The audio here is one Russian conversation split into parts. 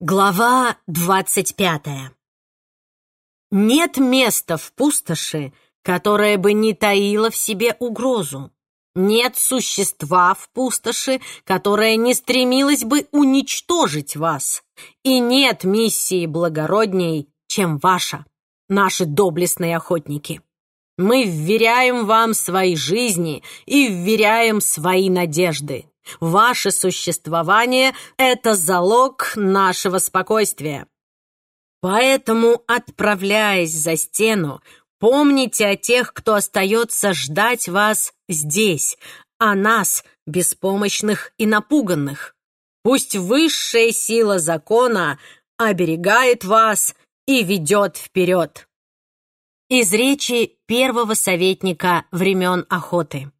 Глава двадцать пятая Нет места в пустоши, которое бы не таило в себе угрозу. Нет существа в пустоши, которое не стремилось бы уничтожить вас. И нет миссии благородней, чем ваша, наши доблестные охотники. Мы вверяем вам свои жизни и вверяем свои надежды. Ваше существование — это залог нашего спокойствия. Поэтому, отправляясь за стену, помните о тех, кто остается ждать вас здесь, о нас, беспомощных и напуганных. Пусть высшая сила закона оберегает вас и ведет вперед. Из речи первого советника времен охоты.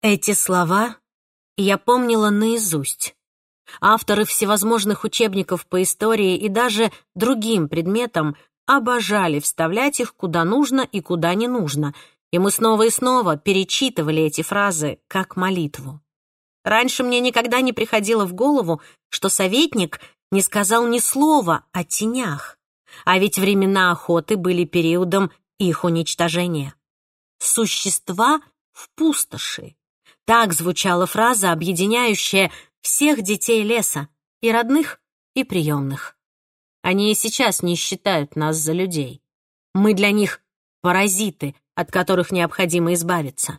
Эти слова я помнила наизусть. Авторы всевозможных учебников по истории и даже другим предметам обожали вставлять их куда нужно и куда не нужно, и мы снова и снова перечитывали эти фразы как молитву. Раньше мне никогда не приходило в голову, что советник не сказал ни слова о тенях, а ведь времена охоты были периодом их уничтожения. Существа в пустоши, так звучала фраза, объединяющая всех детей леса, и родных, и приемных. Они и сейчас не считают нас за людей. Мы для них паразиты, от которых необходимо избавиться.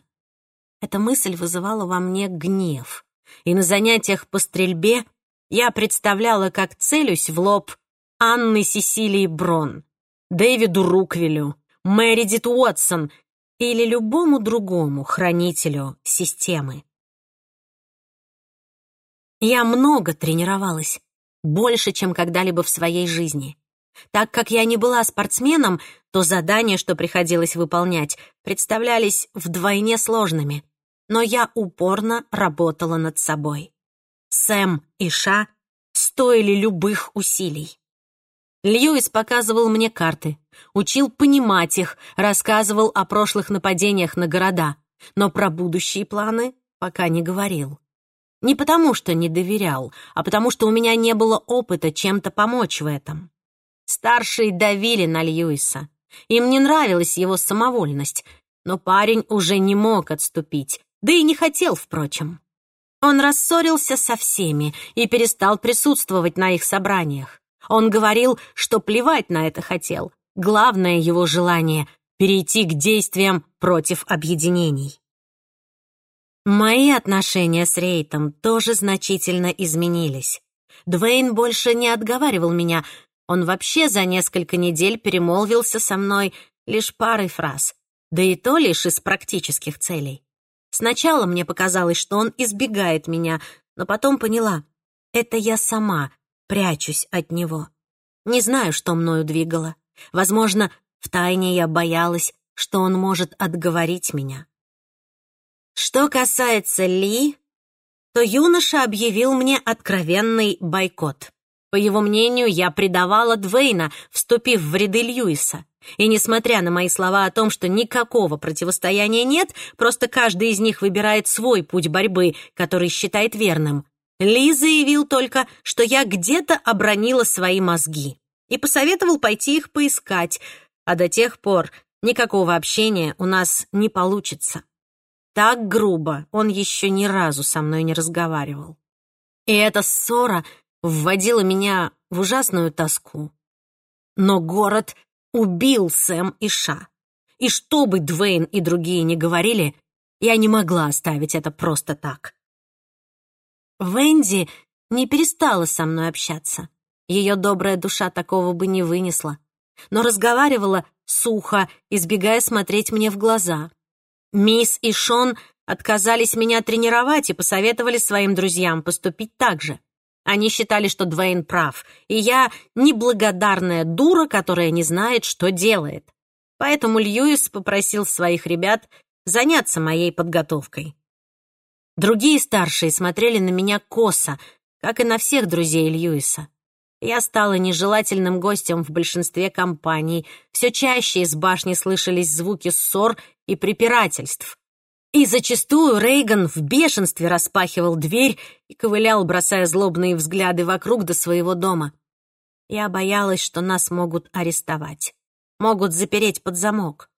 Эта мысль вызывала во мне гнев, и на занятиях по стрельбе я представляла, как целюсь в лоб Анны Сесилии Брон, Дэвиду Руквилю, Мэридит Уотсон или любому другому хранителю системы. Я много тренировалась, больше, чем когда-либо в своей жизни. Так как я не была спортсменом, то задания, что приходилось выполнять, представлялись вдвойне сложными. Но я упорно работала над собой. Сэм и Ша стоили любых усилий. Льюис показывал мне карты, учил понимать их, рассказывал о прошлых нападениях на города, но про будущие планы пока не говорил. Не потому, что не доверял, а потому, что у меня не было опыта чем-то помочь в этом. Старшие давили на Льюиса. Им не нравилась его самовольность, но парень уже не мог отступить, да и не хотел, впрочем. Он рассорился со всеми и перестал присутствовать на их собраниях. Он говорил, что плевать на это хотел. Главное его желание — перейти к действиям против объединений. Мои отношения с Рейтом тоже значительно изменились. Двейн больше не отговаривал меня. Он вообще за несколько недель перемолвился со мной лишь парой фраз, да и то лишь из практических целей. Сначала мне показалось, что он избегает меня, но потом поняла — это я сама прячусь от него. Не знаю, что мною двигало. Возможно, втайне я боялась, что он может отговорить меня. Что касается Ли, то юноша объявил мне откровенный бойкот. По его мнению, я предавала Двейна, вступив в ряды Льюиса. И несмотря на мои слова о том, что никакого противостояния нет, просто каждый из них выбирает свой путь борьбы, который считает верным, ли заявил только, что я где-то обронила свои мозги и посоветовал пойти их поискать, а до тех пор никакого общения у нас не получится. Так грубо он еще ни разу со мной не разговаривал. И эта ссора вводила меня в ужасную тоску. Но город убил Сэм и Ша. И что бы Двейн и другие не говорили, я не могла оставить это просто так. Венди не перестала со мной общаться. Ее добрая душа такого бы не вынесла. Но разговаривала сухо, избегая смотреть мне в глаза. Мисс и Шон отказались меня тренировать и посоветовали своим друзьям поступить так же. Они считали, что Двейн прав, и я неблагодарная дура, которая не знает, что делает. Поэтому Льюис попросил своих ребят заняться моей подготовкой. Другие старшие смотрели на меня косо, как и на всех друзей Льюиса. Я стала нежелательным гостем в большинстве компаний. Все чаще из башни слышались звуки ссор и препирательств. И зачастую Рейган в бешенстве распахивал дверь и ковылял, бросая злобные взгляды вокруг до своего дома. Я боялась, что нас могут арестовать, могут запереть под замок.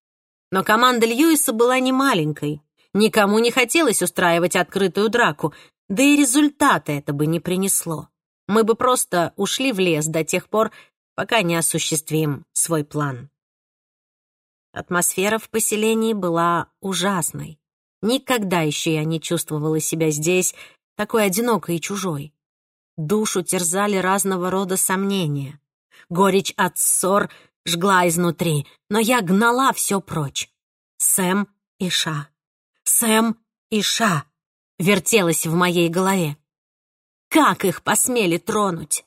Но команда Льюиса была не маленькой. Никому не хотелось устраивать открытую драку, да и результата это бы не принесло. Мы бы просто ушли в лес до тех пор, пока не осуществим свой план. Атмосфера в поселении была ужасной. Никогда еще я не чувствовала себя здесь такой одинокой и чужой. Душу терзали разного рода сомнения. Горечь от ссор жгла изнутри, но я гнала все прочь. Сэм и Ша. Сэм и Ша вертелась в моей голове. Как их посмели тронуть?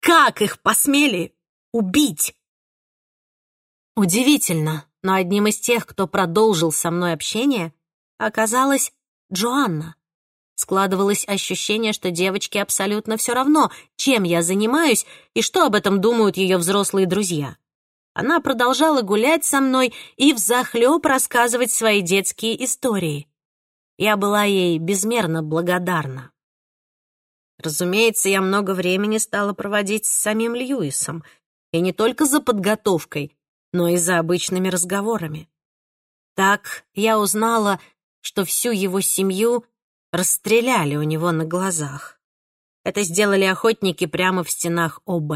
Как их посмели убить? Удивительно, но одним из тех, кто продолжил со мной общение, оказалась Джоанна. Складывалось ощущение, что девочке абсолютно все равно, чем я занимаюсь и что об этом думают ее взрослые друзья. Она продолжала гулять со мной и взахлеб рассказывать свои детские истории. Я была ей безмерно благодарна. Разумеется, я много времени стала проводить с самим Льюисом, и не только за подготовкой, но и за обычными разговорами. Так я узнала, что всю его семью расстреляли у него на глазах. Это сделали охотники прямо в стенах ОБ.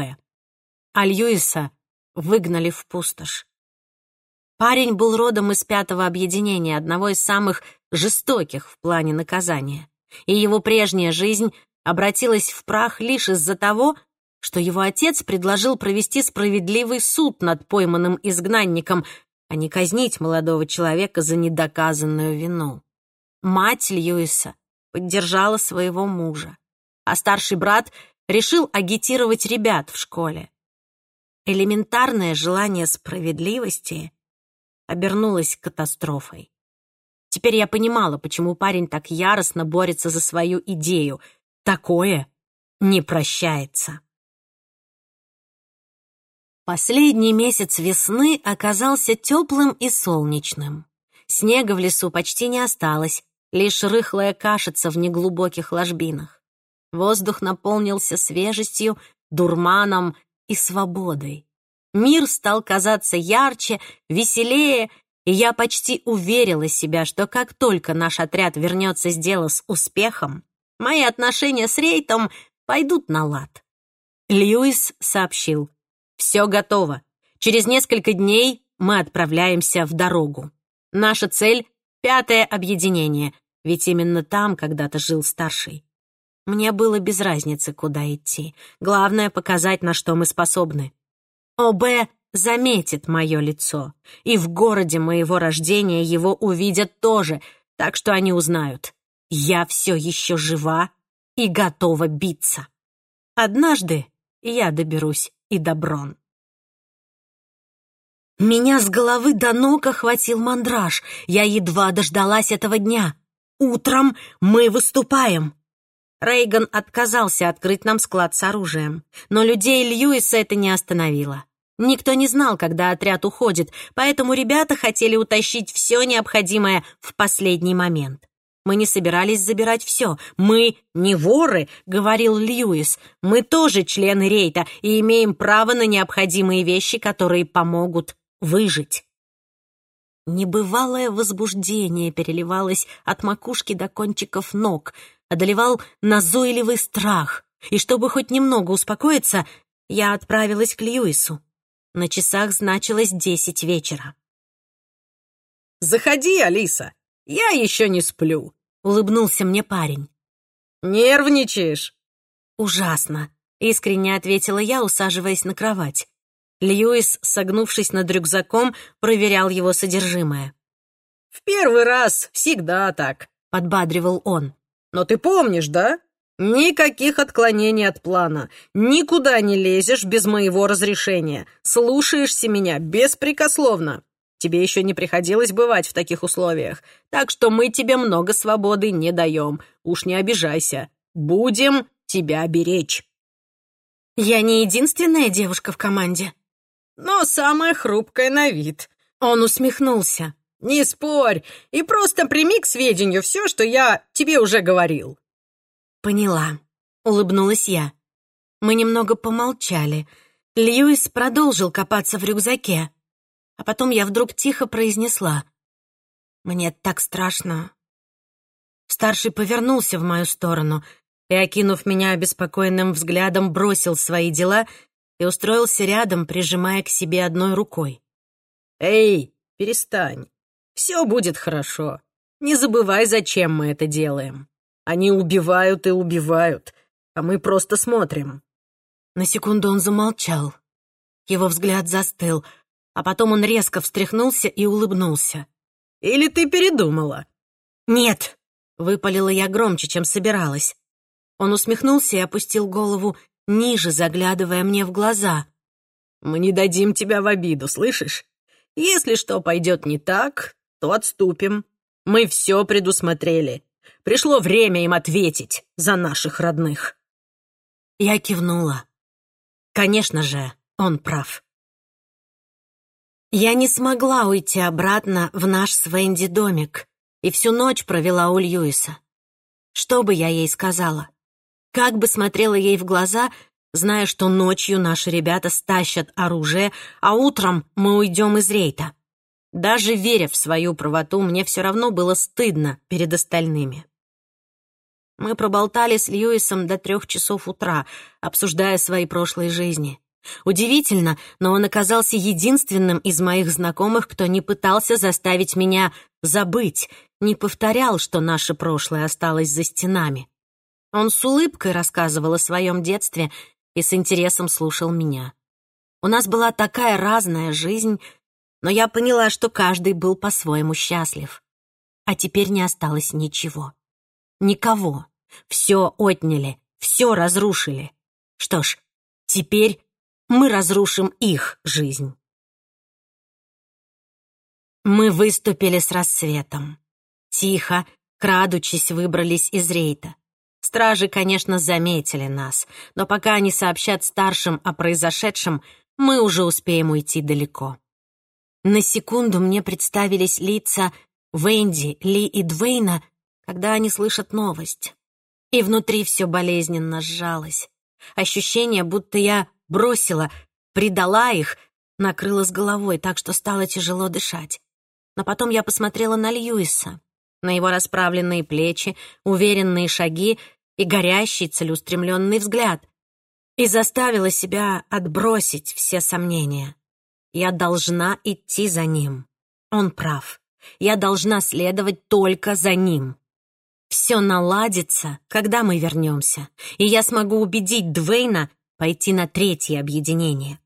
А Льюиса выгнали в пустошь. Парень был родом из пятого объединения, одного из самых жестоких в плане наказания, и его прежняя жизнь обратилась в прах лишь из-за того, что его отец предложил провести справедливый суд над пойманным изгнанником, а не казнить молодого человека за недоказанную вину. Мать Льюиса поддержала своего мужа, а старший брат решил агитировать ребят в школе. Элементарное желание справедливости обернулось катастрофой. Теперь я понимала, почему парень так яростно борется за свою идею. Такое не прощается. Последний месяц весны оказался теплым и солнечным. Снега в лесу почти не осталось, лишь рыхлая кашица в неглубоких ложбинах. Воздух наполнился свежестью, дурманом и свободой. Мир стал казаться ярче, веселее, и я почти уверила себя, что как только наш отряд вернется с дела с успехом, мои отношения с Рейтом пойдут на лад. Льюис сообщил, все готово. Через несколько дней мы отправляемся в дорогу. Наша цель — пятое объединение, ведь именно там когда-то жил старший. Мне было без разницы, куда идти. Главное — показать, на что мы способны. ОБ заметит мое лицо, и в городе моего рождения его увидят тоже, так что они узнают. Я все еще жива и готова биться. Однажды я доберусь и Доброн. Меня с головы до ног охватил мандраж. Я едва дождалась этого дня. Утром мы выступаем. Рейган отказался открыть нам склад с оружием, но людей Льюиса это не остановило. Никто не знал, когда отряд уходит, поэтому ребята хотели утащить все необходимое в последний момент. Мы не собирались забирать все. Мы не воры, говорил Льюис. Мы тоже члены рейта и имеем право на необходимые вещи, которые помогут выжить. Небывалое возбуждение переливалось от макушки до кончиков ног, одолевал назойливый страх. И чтобы хоть немного успокоиться, я отправилась к Льюису. На часах значилось десять вечера. «Заходи, Алиса!» «Я еще не сплю», — улыбнулся мне парень. «Нервничаешь?» «Ужасно», — искренне ответила я, усаживаясь на кровать. Льюис, согнувшись над рюкзаком, проверял его содержимое. «В первый раз всегда так», — подбадривал он. «Но ты помнишь, да? Никаких отклонений от плана. Никуда не лезешь без моего разрешения. Слушаешься меня беспрекословно. Тебе еще не приходилось бывать в таких условиях, так что мы тебе много свободы не даем. Уж не обижайся. Будем тебя беречь». «Я не единственная девушка в команде?» «Но самая хрупкая на вид». Он усмехнулся. Не спорь и просто прими к сведению все, что я тебе уже говорил. Поняла, улыбнулась я. Мы немного помолчали. Льюис продолжил копаться в рюкзаке. А потом я вдруг тихо произнесла. «Мне так страшно». Старший повернулся в мою сторону и, окинув меня обеспокоенным взглядом, бросил свои дела и устроился рядом, прижимая к себе одной рукой. «Эй, перестань. Все будет хорошо. Не забывай, зачем мы это делаем. Они убивают и убивают, а мы просто смотрим». На секунду он замолчал. Его взгляд застыл, а потом он резко встряхнулся и улыбнулся. «Или ты передумала?» «Нет», — выпалила я громче, чем собиралась. Он усмехнулся и опустил голову ниже, заглядывая мне в глаза. «Мы не дадим тебя в обиду, слышишь? Если что пойдет не так, то отступим. Мы все предусмотрели. Пришло время им ответить за наших родных». Я кивнула. Конечно же, он прав. Я не смогла уйти обратно в наш с домик и всю ночь провела у Льюиса. Что бы я ей сказала? Как бы смотрела ей в глаза, зная, что ночью наши ребята стащат оружие, а утром мы уйдем из рейта? Даже веря в свою правоту, мне все равно было стыдно перед остальными. Мы проболтали с Льюисом до трех часов утра, обсуждая свои прошлые жизни. Удивительно, но он оказался единственным из моих знакомых, кто не пытался заставить меня забыть, не повторял, что наше прошлое осталось за стенами. Он с улыбкой рассказывал о своем детстве и с интересом слушал меня. У нас была такая разная жизнь, но я поняла, что каждый был по-своему счастлив. А теперь не осталось ничего. Никого. Все отняли, все разрушили. Что ж, теперь мы разрушим их жизнь. Мы выступили с рассветом. Тихо, крадучись, выбрались из рейта. Стражи, конечно, заметили нас, но пока они сообщат старшим о произошедшем, мы уже успеем уйти далеко. На секунду мне представились лица Венди, Ли и Двейна, когда они слышат новость. И внутри все болезненно сжалось. Ощущение, будто я бросила, предала их, накрыла с головой так, что стало тяжело дышать. Но потом я посмотрела на Льюиса, на его расправленные плечи, уверенные шаги и горящий целеустремленный взгляд, и заставила себя отбросить все сомнения. Я должна идти за ним. Он прав. Я должна следовать только за ним. Все наладится, когда мы вернемся, и я смогу убедить Двейна пойти на третье объединение.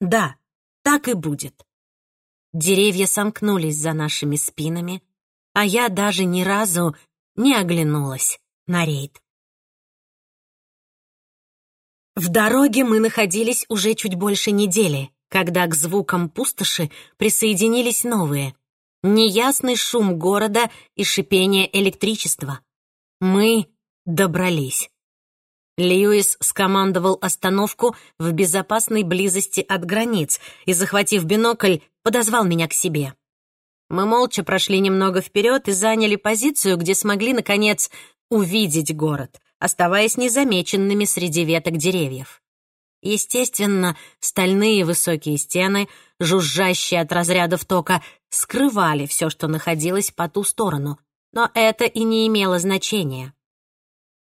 Да, так и будет. Деревья сомкнулись за нашими спинами, а я даже ни разу не оглянулась на рейд. В дороге мы находились уже чуть больше недели, когда к звукам пустоши присоединились новые. Неясный шум города и шипение электричества. Мы добрались. Льюис скомандовал остановку в безопасной близости от границ и, захватив бинокль, подозвал меня к себе. Мы молча прошли немного вперед и заняли позицию, где смогли, наконец, увидеть город, оставаясь незамеченными среди веток деревьев. Естественно, стальные высокие стены, жужжащие от разрядов тока, скрывали все, что находилось по ту сторону, но это и не имело значения.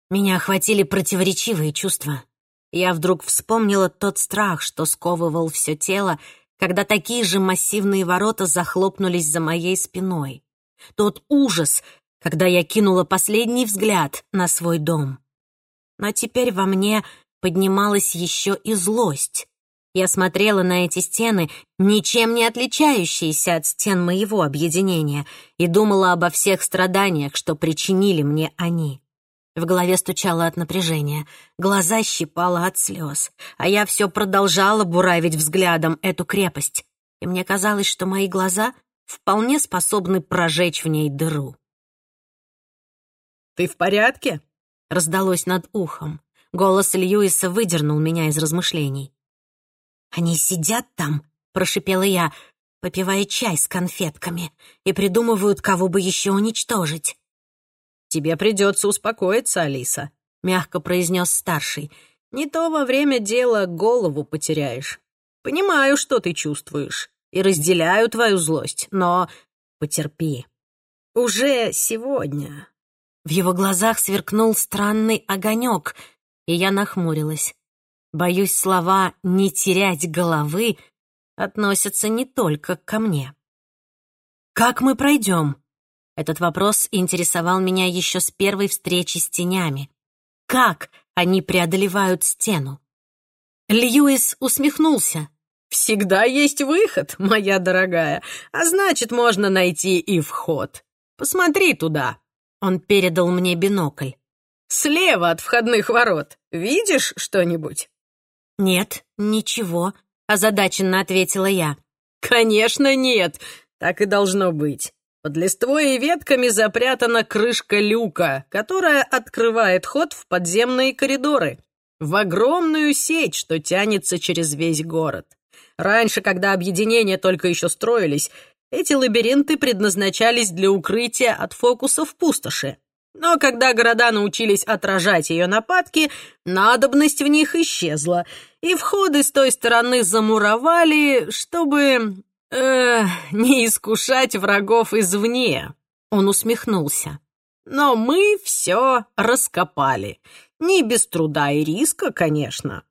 Меня охватили противоречивые чувства. Я вдруг вспомнила тот страх, что сковывал все тело, когда такие же массивные ворота захлопнулись за моей спиной. Тот ужас, когда я кинула последний взгляд на свой дом. Но теперь во мне поднималась еще и злость. Я смотрела на эти стены, ничем не отличающиеся от стен моего объединения, и думала обо всех страданиях, что причинили мне они. В голове стучало от напряжения, глаза щипало от слез, а я все продолжала буравить взглядом эту крепость, и мне казалось, что мои глаза вполне способны прожечь в ней дыру. «Ты в порядке?» — раздалось над ухом. Голос Льюиса выдернул меня из размышлений. «Они сидят там?» — прошипела я. попивая чай с конфетками, и придумывают, кого бы еще уничтожить. «Тебе придется успокоиться, Алиса», — мягко произнес старший. «Не то во время дела голову потеряешь. Понимаю, что ты чувствуешь, и разделяю твою злость, но потерпи. Уже сегодня». В его глазах сверкнул странный огонек, и я нахмурилась. Боюсь, слова «не терять головы» относятся не только ко мне. «Как мы пройдем?» Этот вопрос интересовал меня еще с первой встречи с тенями. Как они преодолевают стену? Льюис усмехнулся. «Всегда есть выход, моя дорогая, а значит, можно найти и вход. Посмотри туда». Он передал мне бинокль. «Слева от входных ворот. Видишь что-нибудь?» «Нет, ничего», — озадаченно ответила я. «Конечно нет, так и должно быть. Под листвой и ветками запрятана крышка люка, которая открывает ход в подземные коридоры, в огромную сеть, что тянется через весь город. Раньше, когда объединения только еще строились, эти лабиринты предназначались для укрытия от фокусов пустоши. Но когда города научились отражать ее нападки, надобность в них исчезла, и входы с той стороны замуровали, чтобы э, не искушать врагов извне. Он усмехнулся. Но мы все раскопали. Не без труда и риска, конечно.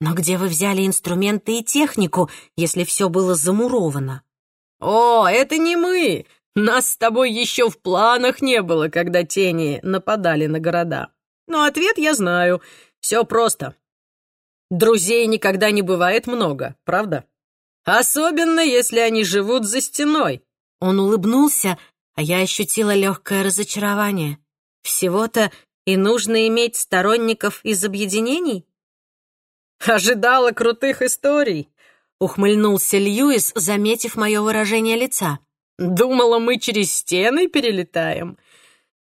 Но где вы взяли инструменты и технику, если все было замуровано? О, это не мы. Нас с тобой еще в планах не было, когда тени нападали на города. Но ответ я знаю. Все просто. Друзей никогда не бывает много, правда? Особенно, если они живут за стеной. Он улыбнулся, а я ощутила легкое разочарование. Всего-то и нужно иметь сторонников из объединений? Ожидала крутых историй, ухмыльнулся Льюис, заметив мое выражение лица. Думала, мы через стены перелетаем.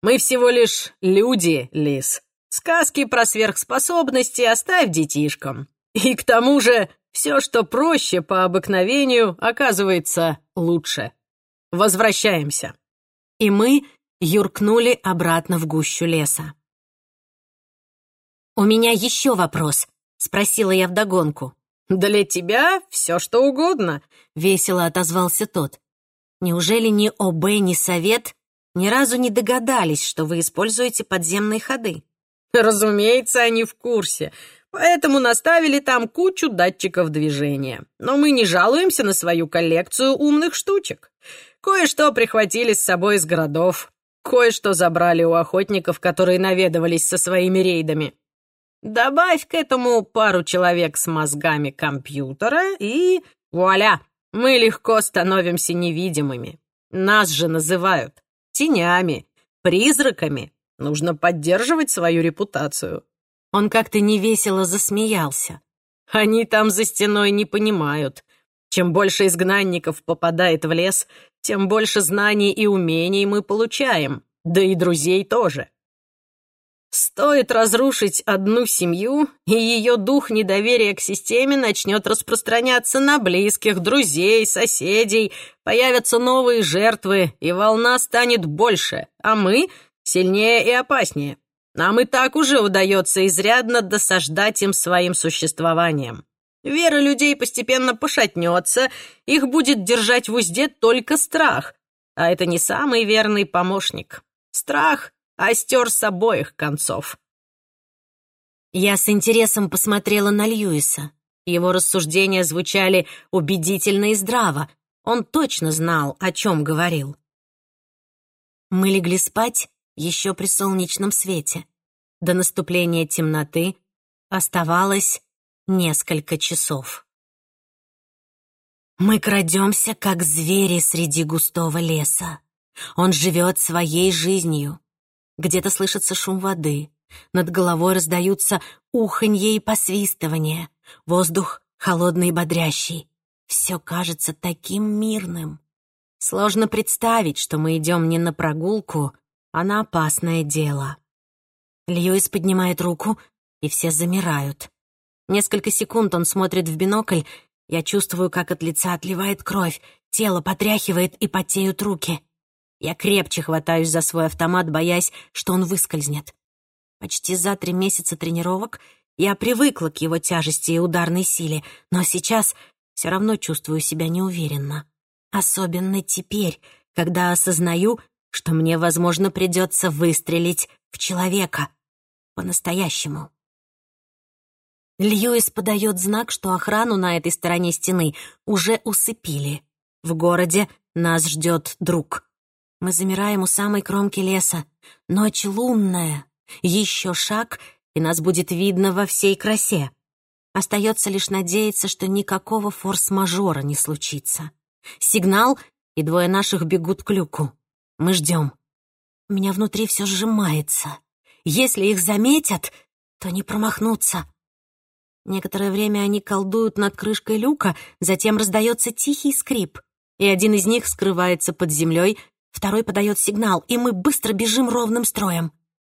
Мы всего лишь люди, Лис. Сказки про сверхспособности оставь детишкам. И к тому же все, что проще по обыкновению, оказывается лучше. Возвращаемся. И мы юркнули обратно в гущу леса. «У меня еще вопрос», — спросила я вдогонку. «Для тебя все, что угодно», — весело отозвался тот. «Неужели ни ОБ, ни Совет ни разу не догадались, что вы используете подземные ходы?» «Разумеется, они в курсе поэтому наставили там кучу датчиков движения. Но мы не жалуемся на свою коллекцию умных штучек. Кое-что прихватили с собой из городов, кое-что забрали у охотников, которые наведывались со своими рейдами. Добавь к этому пару человек с мозгами компьютера, и вуаля, мы легко становимся невидимыми. Нас же называют тенями, призраками. Нужно поддерживать свою репутацию. Он как-то невесело засмеялся. «Они там за стеной не понимают. Чем больше изгнанников попадает в лес, тем больше знаний и умений мы получаем, да и друзей тоже. Стоит разрушить одну семью, и ее дух недоверия к системе начнет распространяться на близких, друзей, соседей, появятся новые жертвы, и волна станет больше, а мы — сильнее и опаснее. Нам и так уже удается изрядно досаждать им своим существованием. Вера людей постепенно пошатнется, их будет держать в узде только страх, а это не самый верный помощник. Страх остер с обоих концов. Я с интересом посмотрела на Льюиса. Его рассуждения звучали убедительно и здраво. Он точно знал, о чем говорил. Мы легли спать, еще при солнечном свете. До наступления темноты оставалось несколько часов. Мы крадемся, как звери среди густого леса. Он живет своей жизнью. Где-то слышится шум воды. Над головой раздаются уханье и посвистывание. Воздух холодный и бодрящий. Все кажется таким мирным. Сложно представить, что мы идем не на прогулку, а на опасное дело. Льюис поднимает руку, и все замирают. Несколько секунд он смотрит в бинокль, я чувствую, как от лица отливает кровь, Тело потряхивает и потеют руки. Я крепче хватаюсь за свой автомат, боясь, что он выскользнет. Почти за три месяца тренировок я привыкла к его тяжести и ударной силе, но сейчас все равно чувствую себя неуверенно. Особенно теперь, когда осознаю, что мне, возможно, придется выстрелить в человека. По-настоящему. Льюис подает знак, что охрану на этой стороне стены уже усыпили. В городе нас ждет друг. Мы замираем у самой кромки леса. Ночь лунная. Еще шаг, и нас будет видно во всей красе. Остается лишь надеяться, что никакого форс-мажора не случится. Сигнал, и двое наших бегут к люку. Мы ждем. У меня внутри все сжимается. Если их заметят, то не промахнуться. Некоторое время они колдуют над крышкой люка, затем раздается тихий скрип, и один из них скрывается под землей, второй подает сигнал, и мы быстро бежим ровным строем.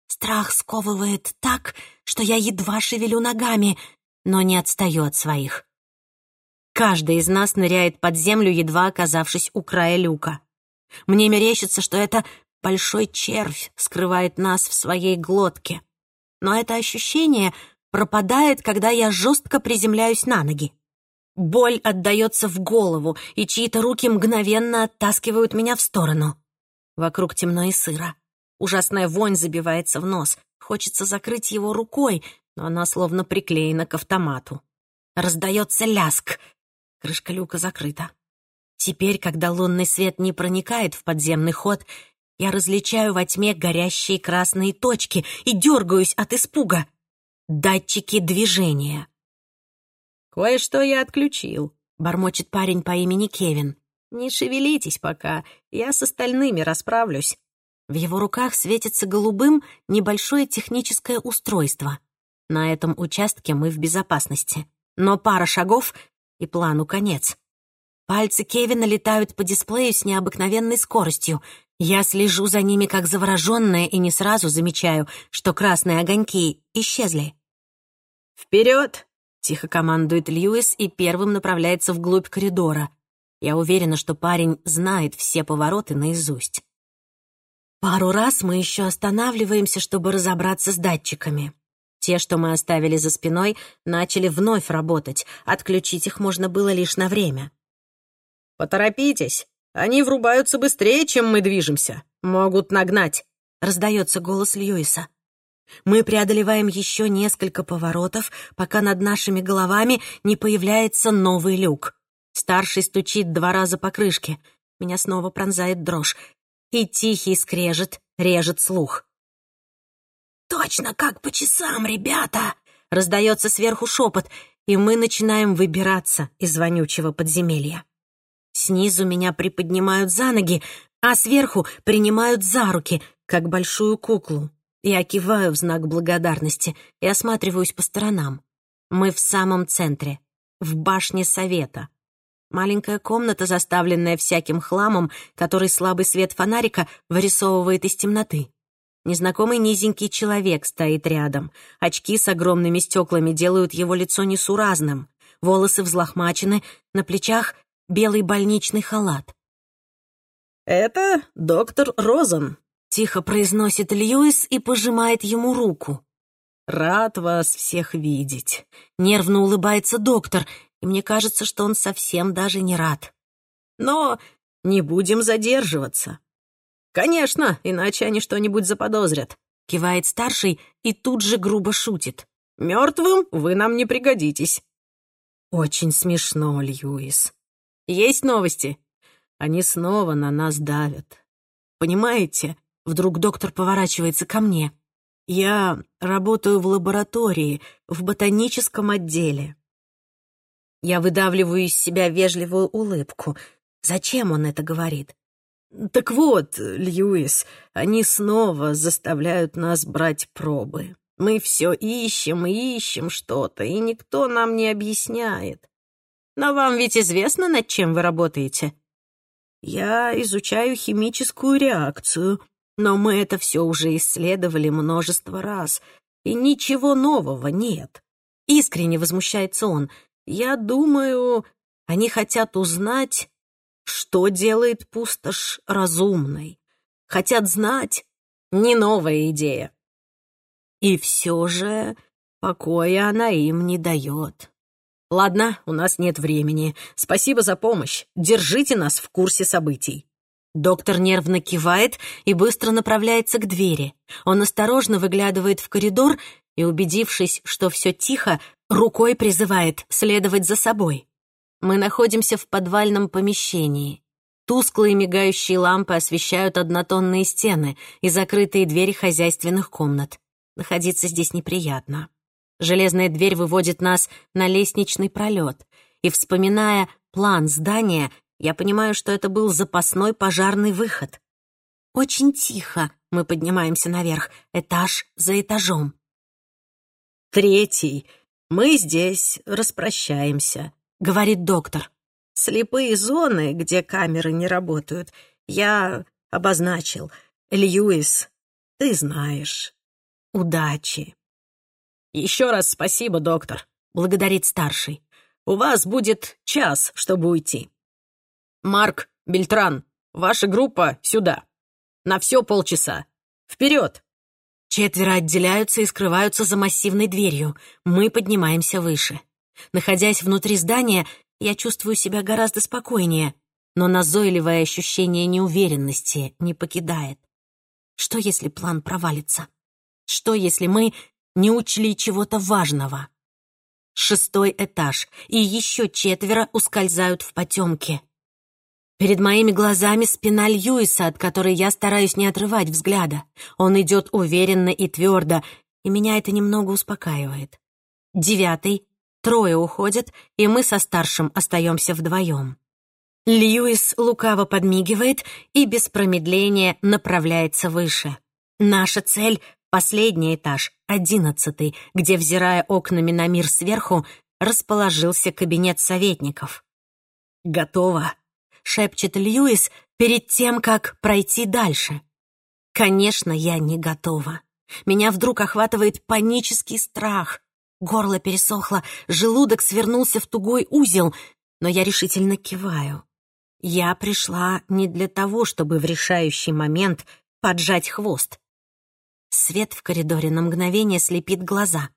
Страх сковывает так, что я едва шевелю ногами, но не отстаю от своих. Каждый из нас ныряет под землю, едва оказавшись у края люка. Мне мерещится, что это большой червь скрывает нас в своей глотке. Но это ощущение пропадает, когда я жестко приземляюсь на ноги. Боль отдается в голову, и чьи-то руки мгновенно оттаскивают меня в сторону. Вокруг темно и сыро. Ужасная вонь забивается в нос. Хочется закрыть его рукой, но она словно приклеена к автомату. Раздается ляск. Крышка люка закрыта. Теперь, когда лунный свет не проникает в подземный ход, я различаю во тьме горящие красные точки и дергаюсь от испуга — датчики движения. «Кое-что я отключил», — бормочет парень по имени Кевин. «Не шевелитесь пока, я с остальными расправлюсь». В его руках светится голубым небольшое техническое устройство. На этом участке мы в безопасности. Но пара шагов — и плану конец. Пальцы Кевина летают по дисплею с необыкновенной скоростью. Я слежу за ними как заворожённая и не сразу замечаю, что красные огоньки исчезли. «Вперед!» — тихо командует Льюис и первым направляется вглубь коридора. Я уверена, что парень знает все повороты наизусть. Пару раз мы еще останавливаемся, чтобы разобраться с датчиками. Те, что мы оставили за спиной, начали вновь работать. Отключить их можно было лишь на время. «Поторопитесь! Они врубаются быстрее, чем мы движемся. Могут нагнать!» — раздается голос Льюиса. Мы преодолеваем еще несколько поворотов, пока над нашими головами не появляется новый люк. Старший стучит два раза по крышке. Меня снова пронзает дрожь. И тихий скрежет режет слух. «Точно как по часам, ребята!» Раздается сверху шепот, и мы начинаем выбираться из вонючего подземелья. Снизу меня приподнимают за ноги, а сверху принимают за руки, как большую куклу. Я киваю в знак благодарности и осматриваюсь по сторонам. Мы в самом центре, в башне совета. Маленькая комната, заставленная всяким хламом, который слабый свет фонарика вырисовывает из темноты. Незнакомый низенький человек стоит рядом. Очки с огромными стеклами делают его лицо несуразным. Волосы взлохмачены, на плечах белый больничный халат. «Это доктор Розен», Тихо произносит Льюис и пожимает ему руку. «Рад вас всех видеть», — нервно улыбается доктор, и мне кажется, что он совсем даже не рад. «Но не будем задерживаться». «Конечно, иначе они что-нибудь заподозрят», — кивает старший и тут же грубо шутит. «Мертвым вы нам не пригодитесь». «Очень смешно, Льюис. Есть новости?» «Они снова на нас давят. Понимаете, Вдруг доктор поворачивается ко мне. Я работаю в лаборатории, в ботаническом отделе. Я выдавливаю из себя вежливую улыбку. Зачем он это говорит? Так вот, Льюис, они снова заставляют нас брать пробы. Мы все ищем и ищем что-то, и никто нам не объясняет. Но вам ведь известно, над чем вы работаете? Я изучаю химическую реакцию, но мы это все уже исследовали множество раз, и ничего нового нет. Искренне возмущается он. Я думаю, они хотят узнать, что делает пустошь разумной. Хотят знать — не новая идея. И все же покоя она им не дает. Ладно, у нас нет времени. Спасибо за помощь. Держите нас в курсе событий. Доктор нервно кивает и быстро направляется к двери. Он осторожно выглядывает в коридор и, убедившись, что все тихо, рукой призывает следовать за собой. Мы находимся в подвальном помещении. Тусклые мигающие лампы освещают однотонные стены и закрытые двери хозяйственных комнат. Находиться здесь неприятно. Железная дверь выводит нас на лестничный пролет, и, вспоминая план здания, я понимаю, что это был запасной пожарный выход. Очень тихо мы поднимаемся наверх, этаж за этажом. «Третий. Мы здесь распрощаемся», — говорит доктор. «Слепые зоны, где камеры не работают, я обозначил. Льюис, ты знаешь. Удачи». «Еще раз спасибо, доктор», — благодарит старший. «У вас будет час, чтобы уйти». «Марк, Бельтран, ваша группа сюда. На все полчаса. Вперед!» Четверо отделяются и скрываются за массивной дверью. Мы поднимаемся выше. Находясь внутри здания, я чувствую себя гораздо спокойнее, но назойливое ощущение неуверенности не покидает. Что, если план провалится? Что, если мы не учли чего-то важного? Шестой этаж, и еще четверо ускользают в потемке. Перед моими глазами спина Льюиса, от которой я стараюсь не отрывать взгляда. Он идет уверенно и твердо, и меня это немного успокаивает. Девятый. Трое уходят, и мы со старшим остаемся вдвоем. Льюис лукаво подмигивает и без промедления направляется выше. Наша цель — последний этаж, одиннадцатый, где, взирая окнами на мир сверху, расположился кабинет советников. «Готово», — шепчет Льюис перед тем, как пройти дальше. Конечно, я не готова. Меня вдруг охватывает панический страх. Горло пересохло, желудок свернулся в тугой узел, но я решительно киваю. Я пришла не для того, чтобы в решающий момент поджать хвост. Свет в коридоре на мгновение слепит глаза.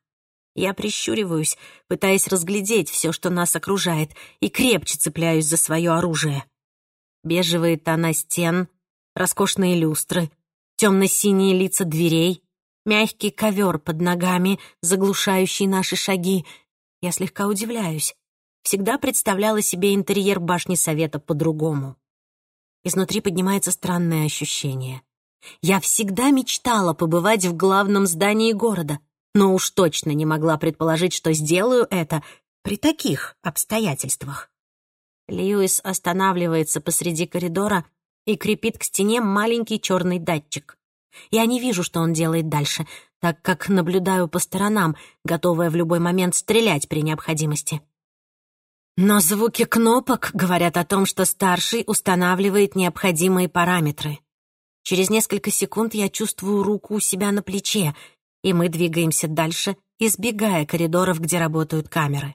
Я прищуриваюсь, пытаясь разглядеть все, что нас окружает, и крепче цепляюсь за свое оружие бежевые тона стен, роскошные люстры, темно-синие лица дверей, мягкий ковер под ногами, заглушающий наши шаги. Я слегка удивляюсь. Всегда представляла себе интерьер башни совета по-другому. Изнутри поднимается странное ощущение. Я всегда мечтала побывать в главном здании города, но уж точно не могла предположить, что сделаю это при таких обстоятельствах. Льюис останавливается посреди коридора и крепит к стене маленький черный датчик. Я не вижу, что он делает дальше, так как наблюдаю по сторонам, готовая в любой момент стрелять при необходимости. Но звуки кнопок говорят о том, что старший устанавливает необходимые параметры. Через несколько секунд я чувствую руку у себя на плече, и мы двигаемся дальше, избегая коридоров, где работают камеры.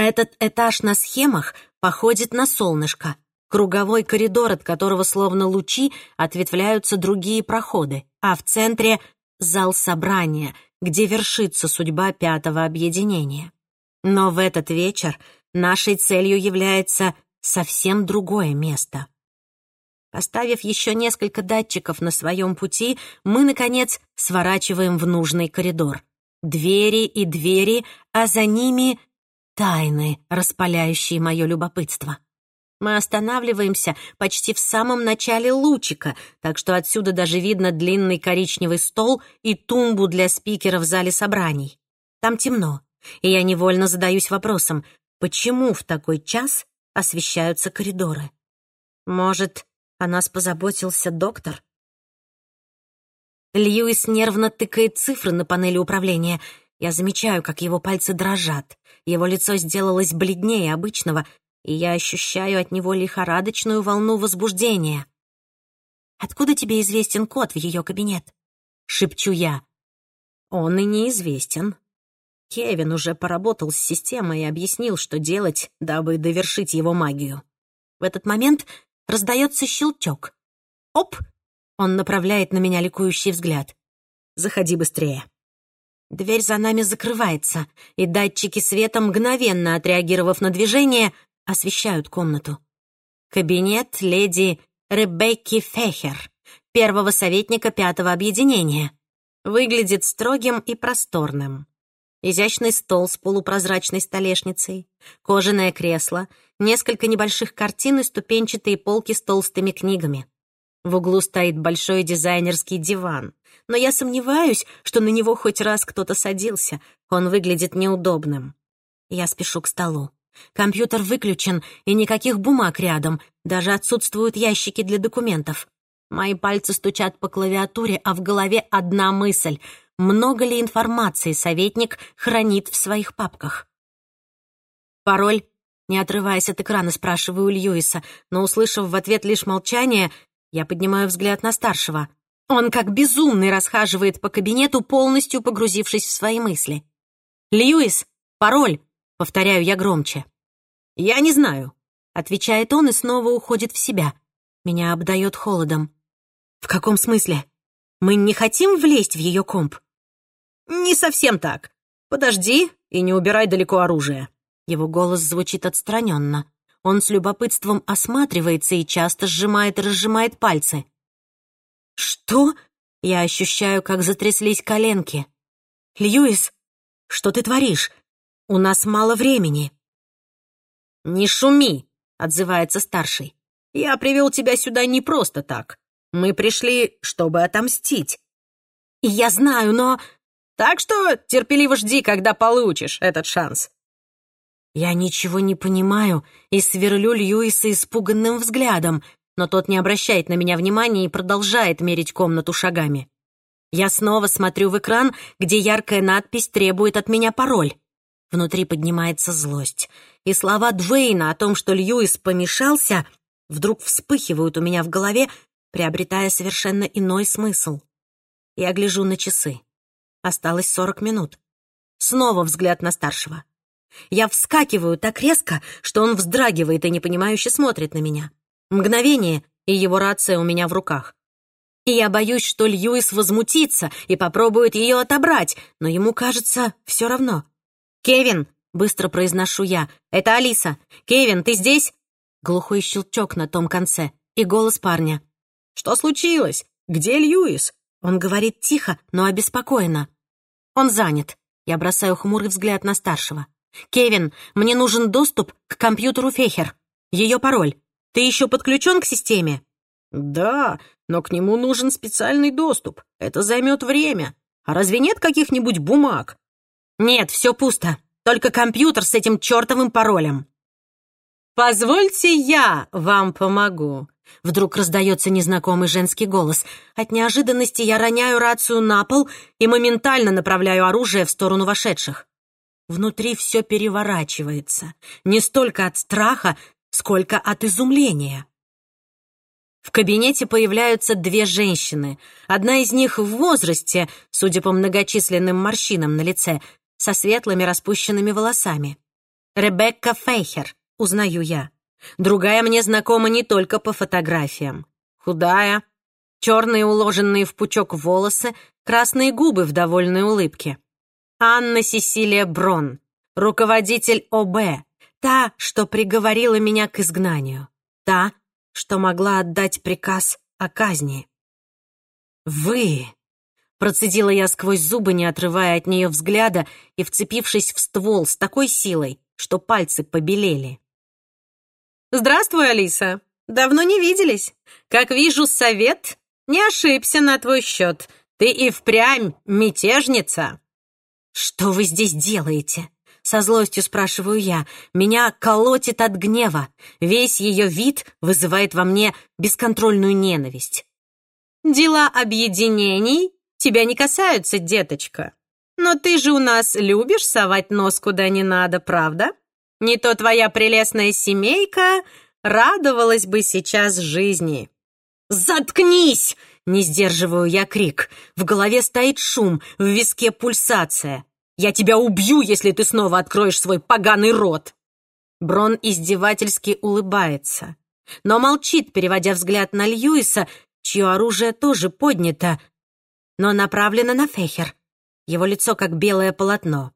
Этот этаж на схемах походит на солнышко, круговой коридор, от которого словно лучи ответвляются другие проходы, а в центре — зал собрания, где вершится судьба пятого объединения. Но в этот вечер нашей целью является совсем другое место. Поставив еще несколько датчиков на своем пути, мы, наконец, сворачиваем в нужный коридор. Двери и двери, а за ними тайны, распаляющие мое любопытство. Мы останавливаемся почти в самом начале лучика, так что отсюда даже видно длинный коричневый стол и тумбу для спикера в зале собраний. Там темно, и я невольно задаюсь вопросом, почему в такой час освещаются коридоры? Может, о нас позаботился доктор? Льюис нервно тыкает цифры на панели управления. Я замечаю, как его пальцы дрожат. Его лицо сделалось бледнее обычного, и я ощущаю от него лихорадочную волну возбуждения. «Откуда тебе известен код в ее кабинет?» — шепчу я. «Он и неизвестен. Кевин уже поработал с системой и объяснил, что делать, дабы довершить его магию. В этот момент раздается щелчок. Оп! Он направляет на меня ликующий взгляд. Заходи быстрее. Дверь за нами закрывается, и датчики света, мгновенно отреагировав на движение, освещают комнату. Кабинет леди Ребекки Фехер, первого советника пятого объединения. Выглядит строгим и просторным. Изящный стол с полупрозрачной столешницей, кожаное кресло, несколько небольших картин и ступенчатые полки с толстыми книгами. В углу стоит большой дизайнерский диван, но я сомневаюсь, что на него хоть раз кто-то садился. Он выглядит неудобным. Я спешу к столу. Компьютер выключен, и никаких бумаг рядом, даже отсутствуют ящики для документов. Мои пальцы стучат по клавиатуре, а в голове одна мысль. Много ли информации советник хранит в своих папках? Пароль? Не отрываясь от экрана, спрашиваю Льюиса, но, услышав в ответ лишь молчание, я поднимаю взгляд на старшего. Он как безумный расхаживает по кабинету, полностью погрузившись в свои мысли. «Льюис, пароль!» — повторяю я громче. «Я не знаю», — отвечает он и снова уходит в себя. Меня обдает холодом. «В каком смысле? Мы не хотим влезть в ее комп?» «Не совсем так. Подожди и не убирай далеко оружие». Его голос звучит отстраненно. Он с любопытством осматривается и часто сжимает и разжимает пальцы. «Что?» Я ощущаю, как затряслись коленки. «Льюис, что ты творишь? У нас мало времени». «Не шуми», — отзывается старший. «Я привел тебя сюда не просто так. Мы пришли, чтобы отомстить». «Я знаю, но...» «Так что терпеливо жди, когда получишь этот шанс. Я ничего не понимаю и сверлю Льюиса испуганным взглядом, но тот не обращает на меня внимания и продолжает мерить комнату шагами. Я снова смотрю в экран, где яркая надпись требует от меня пароль. Внутри поднимается злость, и слова Двейна о том, что Льюис помешался, вдруг вспыхивают у меня в голове, приобретая совершенно иной смысл. Я гляжу на часы. Осталось сорок минут. Снова взгляд на старшего. Я вскакиваю так резко, что он вздрагивает и непонимающе смотрит на меня. Мгновение, и его рация у меня в руках. И я боюсь, что Льюис возмутится и попробует ее отобрать, но ему кажется все равно. «Кевин!» — быстро произношу я. «Это Алиса! Кевин, ты здесь?» Глухой щелчок на том конце и голос парня. «Что случилось? Где Льюис?» Он говорит тихо, но обеспокоенно. Он занят. Я бросаю хмурый взгляд на старшего. «Кевин, мне нужен доступ к компьютеру Фехер. Ее пароль. Ты еще подключен к системе?» «Да, но к нему нужен специальный доступ. Это займет время. А разве нет каких-нибудь бумаг?» «Нет, все пусто. Только компьютер с этим чертовым паролем». «Позвольте, я вам помогу». Вдруг раздается незнакомый женский голос. От неожиданности я роняю рацию на пол и моментально направляю оружие в сторону вошедших. Внутри все переворачивается. Не столько от страха, сколько от изумления. В кабинете появляются две женщины. Одна из них в возрасте, судя по многочисленным морщинам на лице, со светлыми распущенными волосами. Ребекка Фейхер, узнаю я. Другая мне знакома не только по фотографиям. Худая, черные уложенные в пучок волосы, красные губы в довольной улыбке. Анна Сесилия Брон, руководитель ОБ, та, что приговорила меня к изгнанию, та, что могла отдать приказ о казни. «Вы!» — процедила я сквозь зубы, не отрывая от нее взгляда и вцепившись в ствол с такой силой, что пальцы побелели. «Здравствуй, Алиса. Давно не виделись. Как вижу, совет не ошибся на твой счет. Ты и впрямь мятежница». «Что вы здесь делаете?» Со злостью спрашиваю я. Меня колотит от гнева. Весь ее вид вызывает во мне бесконтрольную ненависть. «Дела объединений тебя не касаются, деточка. Но ты же у нас любишь совать нос куда не надо, правда? Не то твоя прелестная семейка радовалась бы сейчас жизни». «Заткнись!» Не сдерживаю я крик. В голове стоит шум, в виске пульсация. «Я тебя убью, если ты снова откроешь свой поганый рот!» Брон издевательски улыбается. но молчит, переводя взгляд на Льюиса, чье оружие тоже поднято, но направлено на Фехер. Его лицо как белое полотно.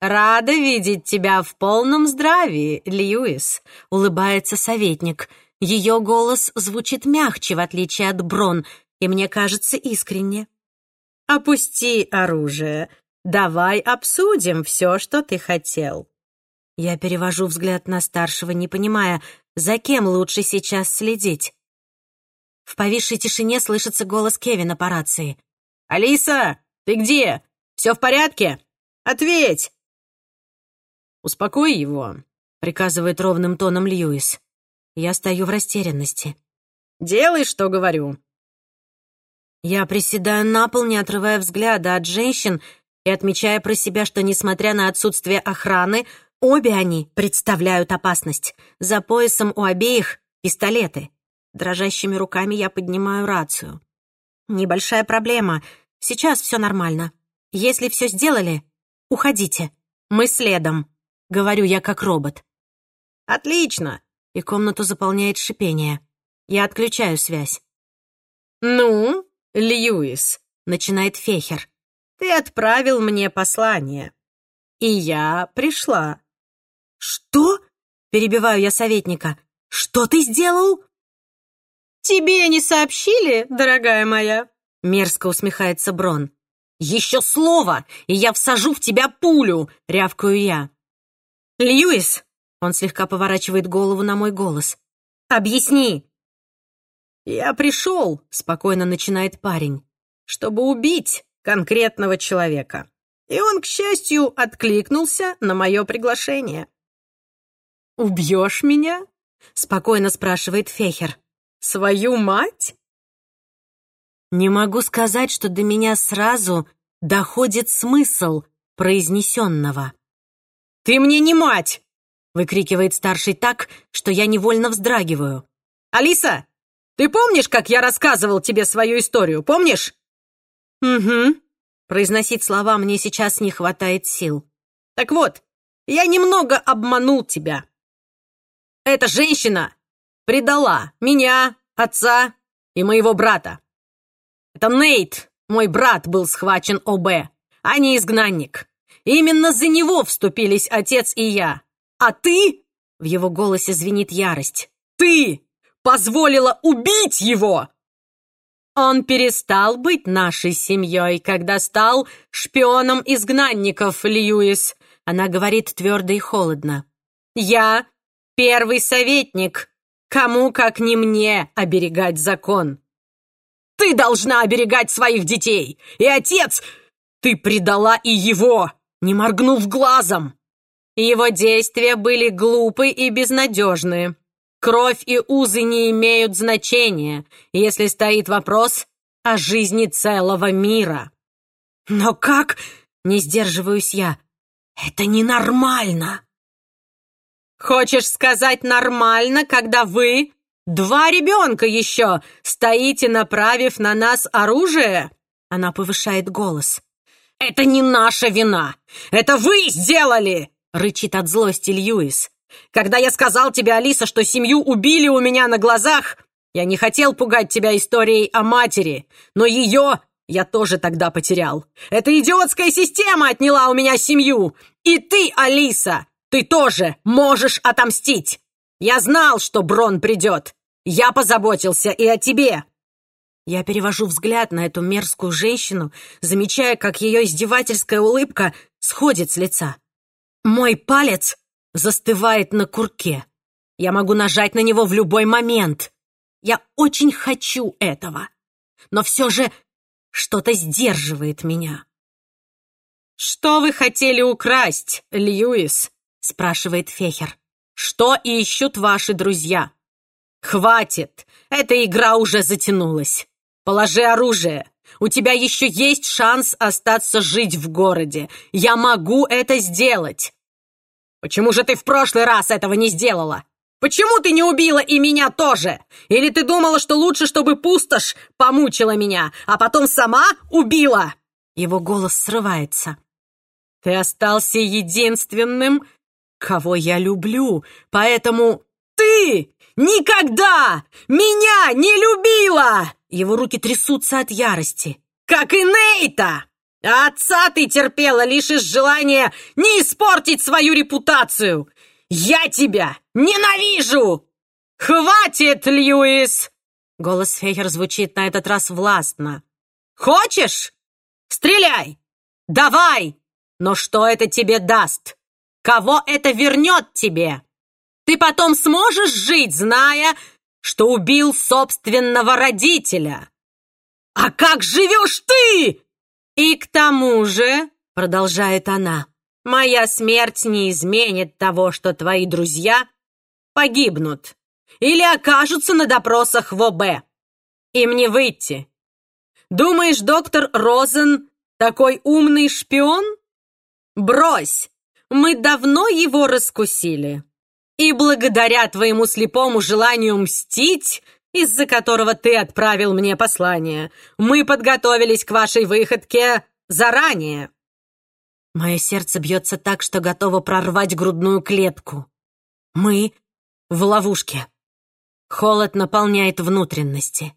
«Рада видеть тебя в полном здравии, Льюис», — улыбается советник. Ее голос звучит мягче, в отличие от Брон, и мне кажется искренне. «Опусти оружие. Давай обсудим все, что ты хотел». Я перевожу взгляд на старшего, не понимая, за кем лучше сейчас следить. В повисшей тишине слышится голос Кевина по рации. «Алиса, ты где? Все в порядке? Ответь!» «Успокой его», — приказывает ровным тоном Льюис. Я стою в растерянности. «Делай, что говорю». Я приседаю на пол, не отрывая взгляда от женщин и отмечая про себя, что, несмотря на отсутствие охраны, обе они представляют опасность. За поясом у обеих пистолеты. Дрожащими руками я поднимаю рацию. «Небольшая проблема. Сейчас все нормально. Если все сделали, уходите. Мы следом». — говорю я как робот. «Отлично!» — и комнату заполняет шипение. Я отключаю связь. «Ну, Льюис», — начинает Фехер. «Ты отправил мне послание. И я пришла». «Что?» — перебиваю я советника. «Что ты сделал?» «Тебе не сообщили, дорогая моя?» — мерзко усмехается Брон. «Еще слово, и я всажу в тебя пулю!» — рявкаю я. «Льюис!» — он слегка поворачивает голову на мой голос. «Объясни!» «Я пришел», — спокойно начинает парень, «чтобы убить конкретного человека. И он, к счастью, откликнулся на мое приглашение». «Убьешь меня?» — спокойно спрашивает Фехер. «Свою мать?» Не могу сказать, что до меня сразу доходит смысл произнесенного. «Ты мне не мать!» — выкрикивает старший так, что я невольно вздрагиваю. «Алиса, ты помнишь, как я рассказывал тебе свою историю, помнишь?» «Угу». Произносить слова мне сейчас не хватает сил. «Так вот, я немного обманул тебя. Эта женщина предала меня, отца и моего брата. Это Нейт, мой брат, был схвачен ОБ, а не изгнанник. Именно за него вступились отец и я. А ты...» В его голосе звенит ярость. «Ты позволила убить его!» Он перестал быть нашей семьей, когда стал шпионом изгнанников, Льюис. Она говорит твердо и холодно. Я первый советник. Кому, как не мне, оберегать закон? Ты должна оберегать своих детей. И отец... Ты предала и его не моргнув глазом. Его действия были глупы и безнадежны. Кровь и узы не имеют значения, если стоит вопрос о жизни целого мира. Но как? Не сдерживаюсь я. Это ненормально. Хочешь сказать нормально, когда вы, два ребенка еще, стоите, направив на нас оружие? Она повышает голос. «Это не наша вина! Это вы сделали!» — рычит от злости Льюис. «Когда я сказал тебе, Алиса, что семью убили у меня на глазах, я не хотел пугать тебя историей о матери, но ее я тоже тогда потерял. Эта идиотская система отняла у меня семью. И ты, Алиса, ты тоже можешь отомстить. Я знал, что Брон придет. Я позаботился и о тебе. Я перевожу взгляд на эту мерзкую женщину, замечая, как ее издевательская улыбка сходит с лица. Мой палец застывает на курке. Я могу нажать на него в любой момент. Я очень хочу этого. Но все же что-то сдерживает меня. «Что вы хотели украсть, Льюис?» — спрашивает Фехер. «Что ищут ваши друзья?» «Хватит! Эта игра уже затянулась. Положи оружие. У тебя еще есть шанс остаться жить в городе. Я могу это сделать. Почему же ты в прошлый раз этого не сделала? Почему ты не убила и меня тоже? Или ты думала, что лучше, чтобы пустошь помучила меня, а потом сама убила?» Его голос срывается. «Ты остался единственным, кого я люблю, поэтому ты никогда меня не любила!» Его руки трясутся от ярости. «Как и Нейта! отца ты терпела лишь из желания не испортить свою репутацию! Я тебя ненавижу! Хватит, Льюис!» Голос Фехер звучит на этот раз властно. «Хочешь? Стреляй! Давай! Но что это тебе даст? Кого это вернет тебе? Ты потом сможешь жить, зная, что убил собственного родителя? А как живешь ты? И к тому же, продолжает она, моя смерть не изменит того, что твои друзья погибнут или окажутся на допросах в ОБ. Им не выйти. Думаешь, доктор Розен такой умный шпион? Брось! Мы давно его раскусили. И благодаря твоему слепому желанию мстить, из-за которого ты отправил мне послание, мы подготовились к вашей выходке заранее. Мое сердце бьется так, что готово прорвать грудную клетку. Мы в ловушке. Холод наполняет внутренности.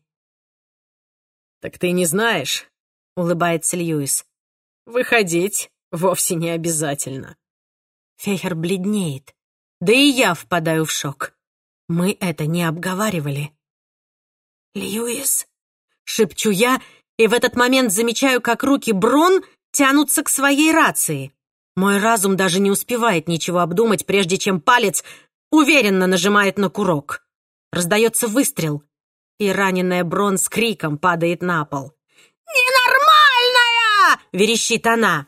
«Так ты не знаешь», — улыбается Льюис. «Выходить вовсе не обязательно». Фехер бледнеет. Да и я впадаю в шок. Мы это не обговаривали. «Льюис», — шепчу я, и в этот момент замечаю, как руки Брон тянутся к своей рации. Мой разум даже не успевает ничего обдумать, прежде чем палец уверенно нажимает на курок. Раздается выстрел, и раненая Брон с криком падает на пол. «Ненормальная!» — верещит она.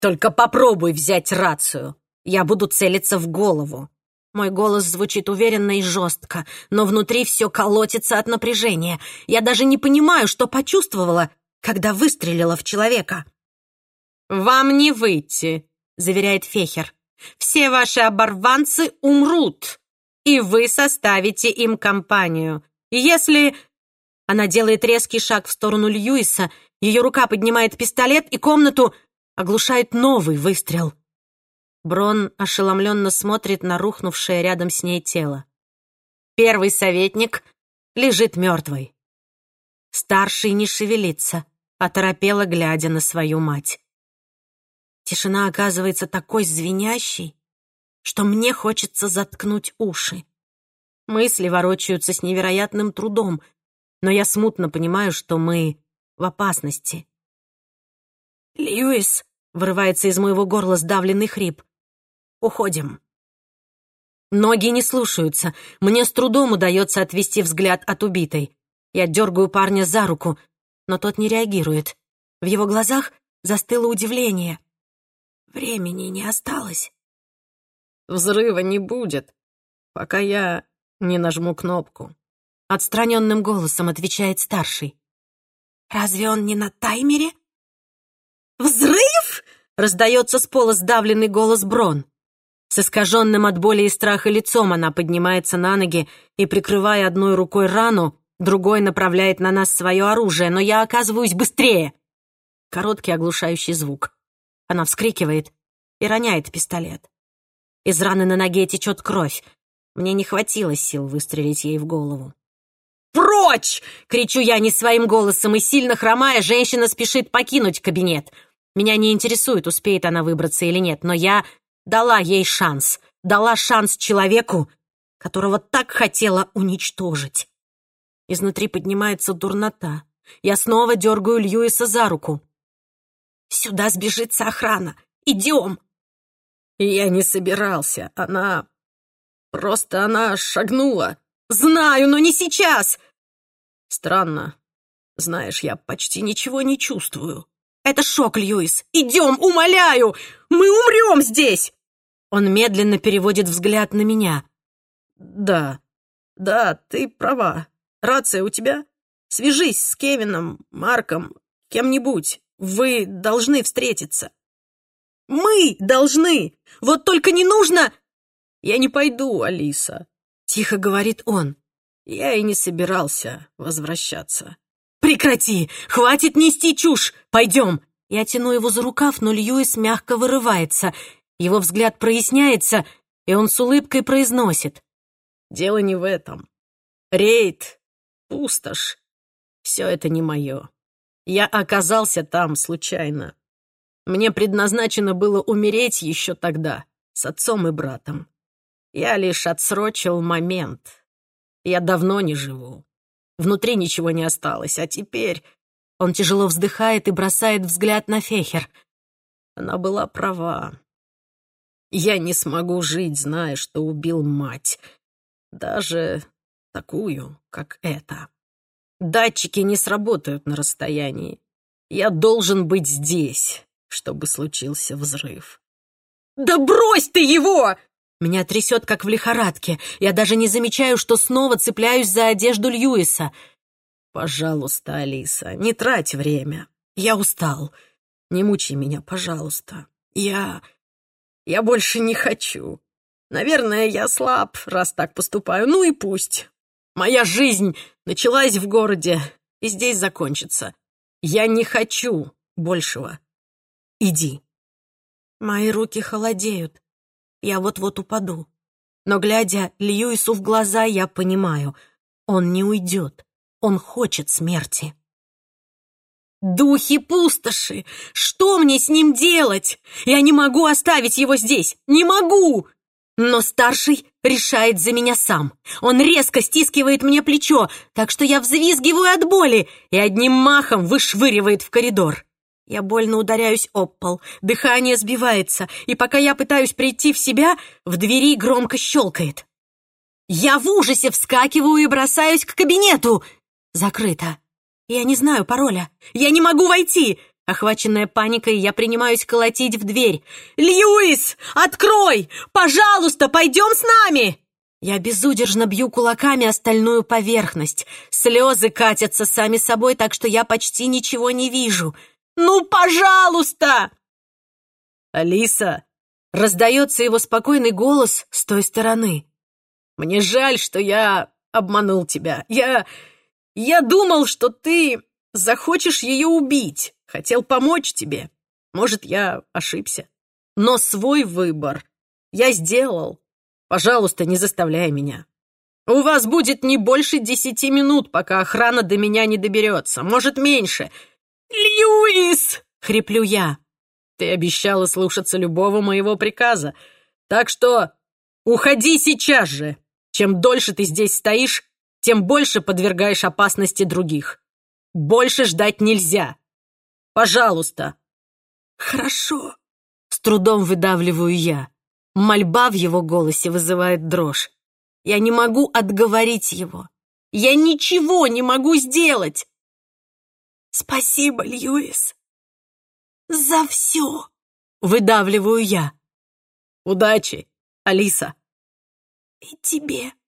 «Только попробуй взять рацию. Я буду целиться в голову». Мой голос звучит уверенно и жестко, но внутри все колотится от напряжения. Я даже не понимаю, что почувствовала, когда выстрелила в человека. «Вам не выйти», — заверяет Фехер. «Все ваши оборванцы умрут, и вы составите им компанию. Если...» Она делает резкий шаг в сторону Льюиса, ее рука поднимает пистолет, и комнату оглушает новый выстрел. Брон ошеломленно смотрит на рухнувшее рядом с ней тело. Первый советник лежит мертвый. Старший не шевелится, оторопело глядя на свою мать. Тишина оказывается такой звенящей, что мне хочется заткнуть уши. Мысли ворочаются с невероятным трудом, но я смутно понимаю, что мы в опасности. «Льюис!» — вырывается из моего горла сдавленный хрип. «Уходим!» Ноги не слушаются. Мне с трудом удается отвести взгляд от убитой. Я дергаю парня за руку, но тот не реагирует. В его глазах застыло удивление. Времени не осталось. «Взрыва не будет, пока я не нажму кнопку», — отстраненным голосом отвечает старший. «Разве он не на таймере?» «Взрыв!» — раздается с пола сдавленный голос Брон. С искаженным от боли и страха лицом она поднимается на ноги и, прикрывая одной рукой рану, другой направляет на нас свое оружие, но я оказываюсь быстрее. Короткий оглушающий звук. Она вскрикивает и роняет пистолет. Из раны на ноге течет кровь. Мне не хватило сил выстрелить ей в голову. «Прочь!» — кричу я не своим голосом, и сильно хромая, женщина спешит покинуть кабинет. Меня не интересует, успеет она выбраться или нет, но я дала ей шанс. Дала шанс человеку, которого так хотела уничтожить. Изнутри поднимается дурнота. Я снова дергаю Льюиса за руку. «Сюда сбежится охрана. Идем!» Я не собирался. Она... Просто она шагнула. «Знаю, но не сейчас!» «Странно. Знаешь, я почти ничего не чувствую». «Это шок, Льюис! Идем, умоляю! Мы умрем здесь!» Он медленно переводит взгляд на меня. «Да, да, ты права. Рация у тебя? Свяжись с Кевином, Марком, кем-нибудь. Вы должны встретиться». «Мы должны! Вот только не нужно...» «Я не пойду, Алиса», — тихо говорит он. «Я и не собирался возвращаться». «Прекрати! Хватит нести чушь! Пойдем!» Я тяну его за рукав, но Льюис мягко вырывается. Его взгляд проясняется, и он с улыбкой произносит. Дело не в этом. Рейд, пустошь — все это не мое. Я оказался там случайно. Мне предназначено было умереть еще тогда, с отцом и братом. Я лишь отсрочил момент. Я давно не живу. Внутри ничего не осталось, а теперь... Он тяжело вздыхает и бросает взгляд на Фехер. Она была права. Я не смогу жить, зная, что убил мать. Даже такую, как эта. Датчики не сработают на расстоянии. Я должен быть здесь, чтобы случился взрыв. «Да брось ты его!» Меня трясет, как в лихорадке. Я даже не замечаю, что снова цепляюсь за одежду Льюиса. «Пожалуйста, Алиса, не трать время. Я устал. Не мучай меня, пожалуйста. Я... я больше не хочу. Наверное, я слаб, раз так поступаю. Ну и пусть. Моя жизнь началась в городе и здесь закончится. Я не хочу большего. Иди. Мои руки холодеют. Я вот-вот упаду. Но, глядя Льюису в глаза, я понимаю, он не уйдет. Он хочет смерти. Духи пустоши! Что мне с ним делать? Я не могу оставить его здесь! Не могу! Но старший решает за меня сам. Он резко стискивает мне плечо, так что я взвизгиваю от боли и одним махом вышвыривает в коридор. Я больно ударяюсь об пол, дыхание сбивается, и пока я пытаюсь прийти в себя, в двери громко щелкает. Я в ужасе вскакиваю и бросаюсь к кабинету. Закрыто. Я не знаю пароля. Я не могу войти. Охваченная паникой, я принимаюсь колотить в дверь. «Льюис, открой! Пожалуйста, пойдем с нами!» Я безудержно бью кулаками остальную поверхность. Слезы катятся сами собой, так что я почти ничего не вижу. «Ну, пожалуйста!» «Алиса!» — раздается его спокойный голос с той стороны. «Мне жаль, что я обманул тебя. Я... я думал, что ты захочешь ее убить. Хотел помочь тебе. Может, я ошибся. Но свой выбор я сделал. Пожалуйста, не заставляй меня. У вас будет не больше десяти минут, пока охрана до меня не доберется. Может, меньше. «Льюис!» — хриплю я. «Ты обещала слушаться любого моего приказа, так что уходи сейчас же. Чем дольше ты здесь стоишь, тем больше подвергаешь опасности других. Больше ждать нельзя. Пожалуйста!» «Хорошо!» — с трудом выдавливаю я. Мольба в его голосе вызывает дрожь. Я не могу отговорить его. Я ничего не могу сделать. «Спасибо, Льюис, за все!» — выдавливаю я. «Удачи, Алиса!» «И тебе!» —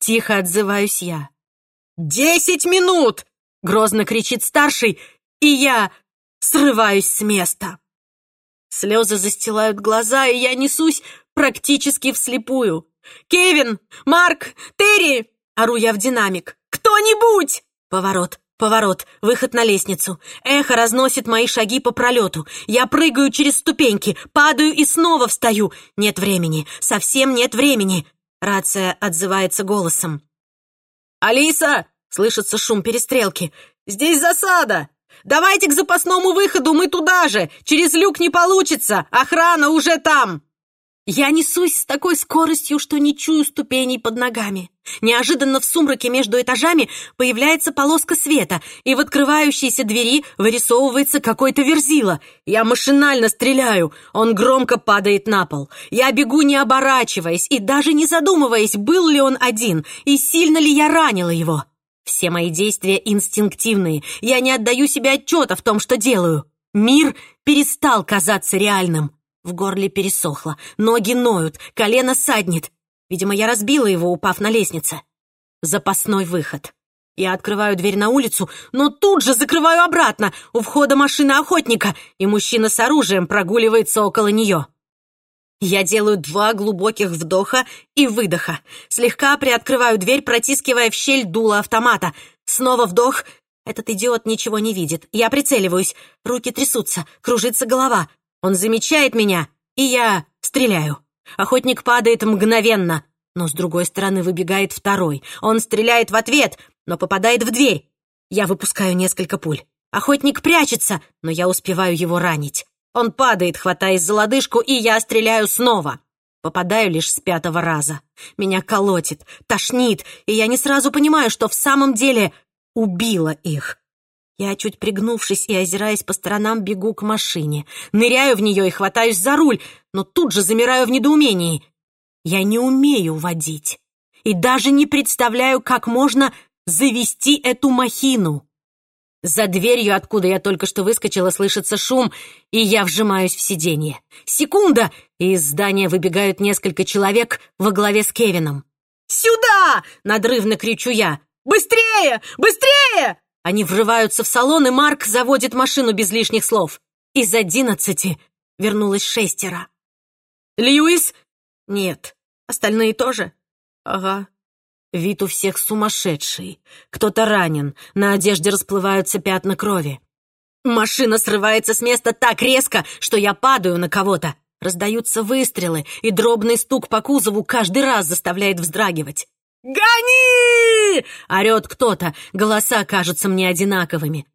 тихо отзываюсь я. «Десять минут!» — грозно кричит старший, и я срываюсь с места. Слезы застилают глаза, и я несусь практически вслепую. «Кевин! Марк! Терри!» — ору я в динамик. «Кто-нибудь!» Поворот. Поворот, выход на лестницу. Эхо разносит мои шаги по пролету. Я прыгаю через ступеньки, падаю и снова встаю. Нет времени, совсем нет времени. Рация отзывается голосом. «Алиса!» — слышится шум перестрелки. «Здесь засада! Давайте к запасному выходу, мы туда же! Через люк не получится! Охрана уже там!» Я несусь с такой скоростью, что не чую ступеней под ногами. Неожиданно в сумраке между этажами появляется полоска света, и в открывающейся двери вырисовывается какой-то верзила. Я машинально стреляю, он громко падает на пол. Я бегу, не оборачиваясь, и даже не задумываясь, был ли он один, и сильно ли я ранила его. Все мои действия инстинктивные, я не отдаю себе отчета в том, что делаю. Мир перестал казаться реальным. В горле пересохло, ноги ноют, колено саднет. Видимо, я разбила его, упав на лестнице. Запасной выход. Я открываю дверь на улицу, но тут же закрываю обратно. У входа машина охотника, и мужчина с оружием прогуливается около нее. Я делаю два глубоких вдоха и выдоха. Слегка приоткрываю дверь, протискивая в щель дуло автомата. Снова вдох. Этот идиот ничего не видит. Я прицеливаюсь. Руки трясутся, кружится голова. Он замечает меня, и я стреляю. Охотник падает мгновенно. Но с другой стороны выбегает второй. Он стреляет в ответ, но попадает в дверь. Я выпускаю несколько пуль. Охотник прячется, но я успеваю его ранить. Он падает, хватаясь за лодыжку, и я стреляю снова. Попадаю лишь с пятого раза. Меня колотит, тошнит, и я не сразу понимаю, что в самом деле убила их. Я, чуть пригнувшись и озираясь по сторонам, бегу к машине. Ныряю в нее и хватаюсь за руль, но тут же замираю в недоумении. Я не умею водить. И даже не представляю, как можно завести эту махину. За дверью, откуда я только что выскочила, слышится шум, и я вжимаюсь в сиденье. Секунда, и из здания выбегают несколько человек во главе с Кевином. «Сюда!» — надрывно кричу я. «Быстрее! Быстрее!» Они врываются в салон, и Марк заводит машину без лишних слов. Из одиннадцати вернулось шестеро. «Льюис?» «Нет. Остальные тоже?» «Ага». Вид у всех сумасшедший. Кто-то ранен, на одежде расплываются пятна крови. Машина срывается с места так резко, что я падаю на кого-то. Раздаются выстрелы, и дробный стук по кузову каждый раз заставляет вздрагивать. «Гони!» — орёт кто-то, голоса кажутся мне одинаковыми.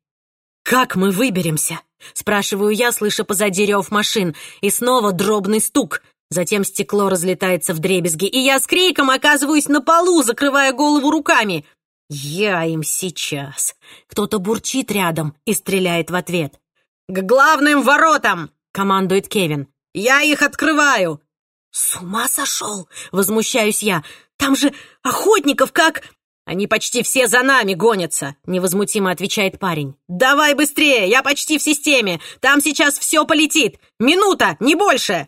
«Как мы выберемся?» — спрашиваю я, слыша позади рев машин, и снова дробный стук. Затем стекло разлетается в дребезги, и я с криком оказываюсь на полу, закрывая голову руками. «Я им сейчас!» Кто-то бурчит рядом и стреляет в ответ. «К главным воротам!» — командует Кевин. «Я их открываю!» «С ума сошел!» — возмущаюсь я. Там же охотников как...» «Они почти все за нами гонятся», — невозмутимо отвечает парень. «Давай быстрее, я почти в системе. Там сейчас все полетит. Минута, не больше!»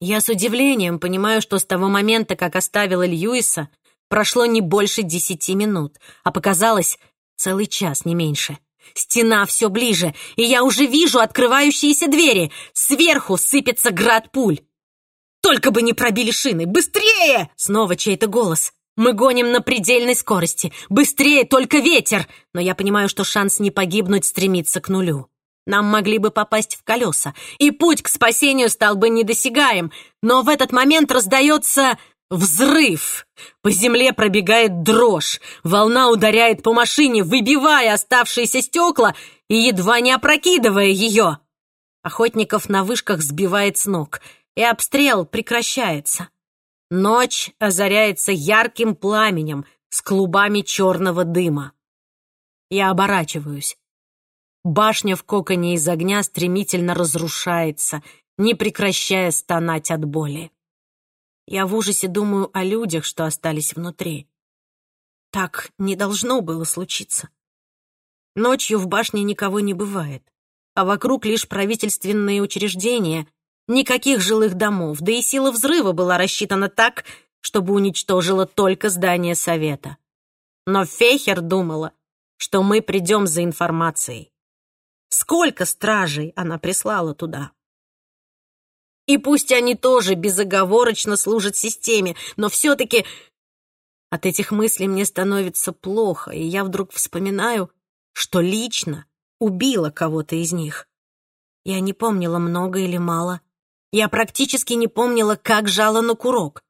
Я с удивлением понимаю, что с того момента, как оставила Льюиса, прошло не больше десяти минут, а показалось целый час, не меньше. Стена все ближе, и я уже вижу открывающиеся двери. Сверху сыпется град пуль. Только бы не пробили шины! Быстрее!» Снова чей-то голос. «Мы гоним на предельной скорости. Быстрее, только ветер!» Но я понимаю, что шанс не погибнуть стремится к нулю. Нам могли бы попасть в колеса, и путь к спасению стал бы недосягаем. Но в этот момент раздается взрыв. По земле пробегает дрожь. Волна ударяет по машине, выбивая оставшиеся стекла и едва не опрокидывая ее. Охотников на вышках сбивает с ног — и обстрел прекращается. Ночь озаряется ярким пламенем с клубами черного дыма. Я оборачиваюсь. Башня в коконе из огня стремительно разрушается, не прекращая стонать от боли. Я в ужасе думаю о людях, что остались внутри. Так не должно было случиться. Ночью в башне никого не бывает, а вокруг лишь правительственные учреждения, Никаких жилых домов, да и сила взрыва была рассчитана так, чтобы уничтожила только здание совета. Но Фейхер думала, что мы придем за информацией. Сколько стражей она прислала туда? И пусть они тоже безоговорочно служат системе, но все-таки от этих мыслей мне становится плохо, и я вдруг вспоминаю, что лично убила кого-то из них. Я не помнила, много или мало, я практически не помнила, как жала на курок.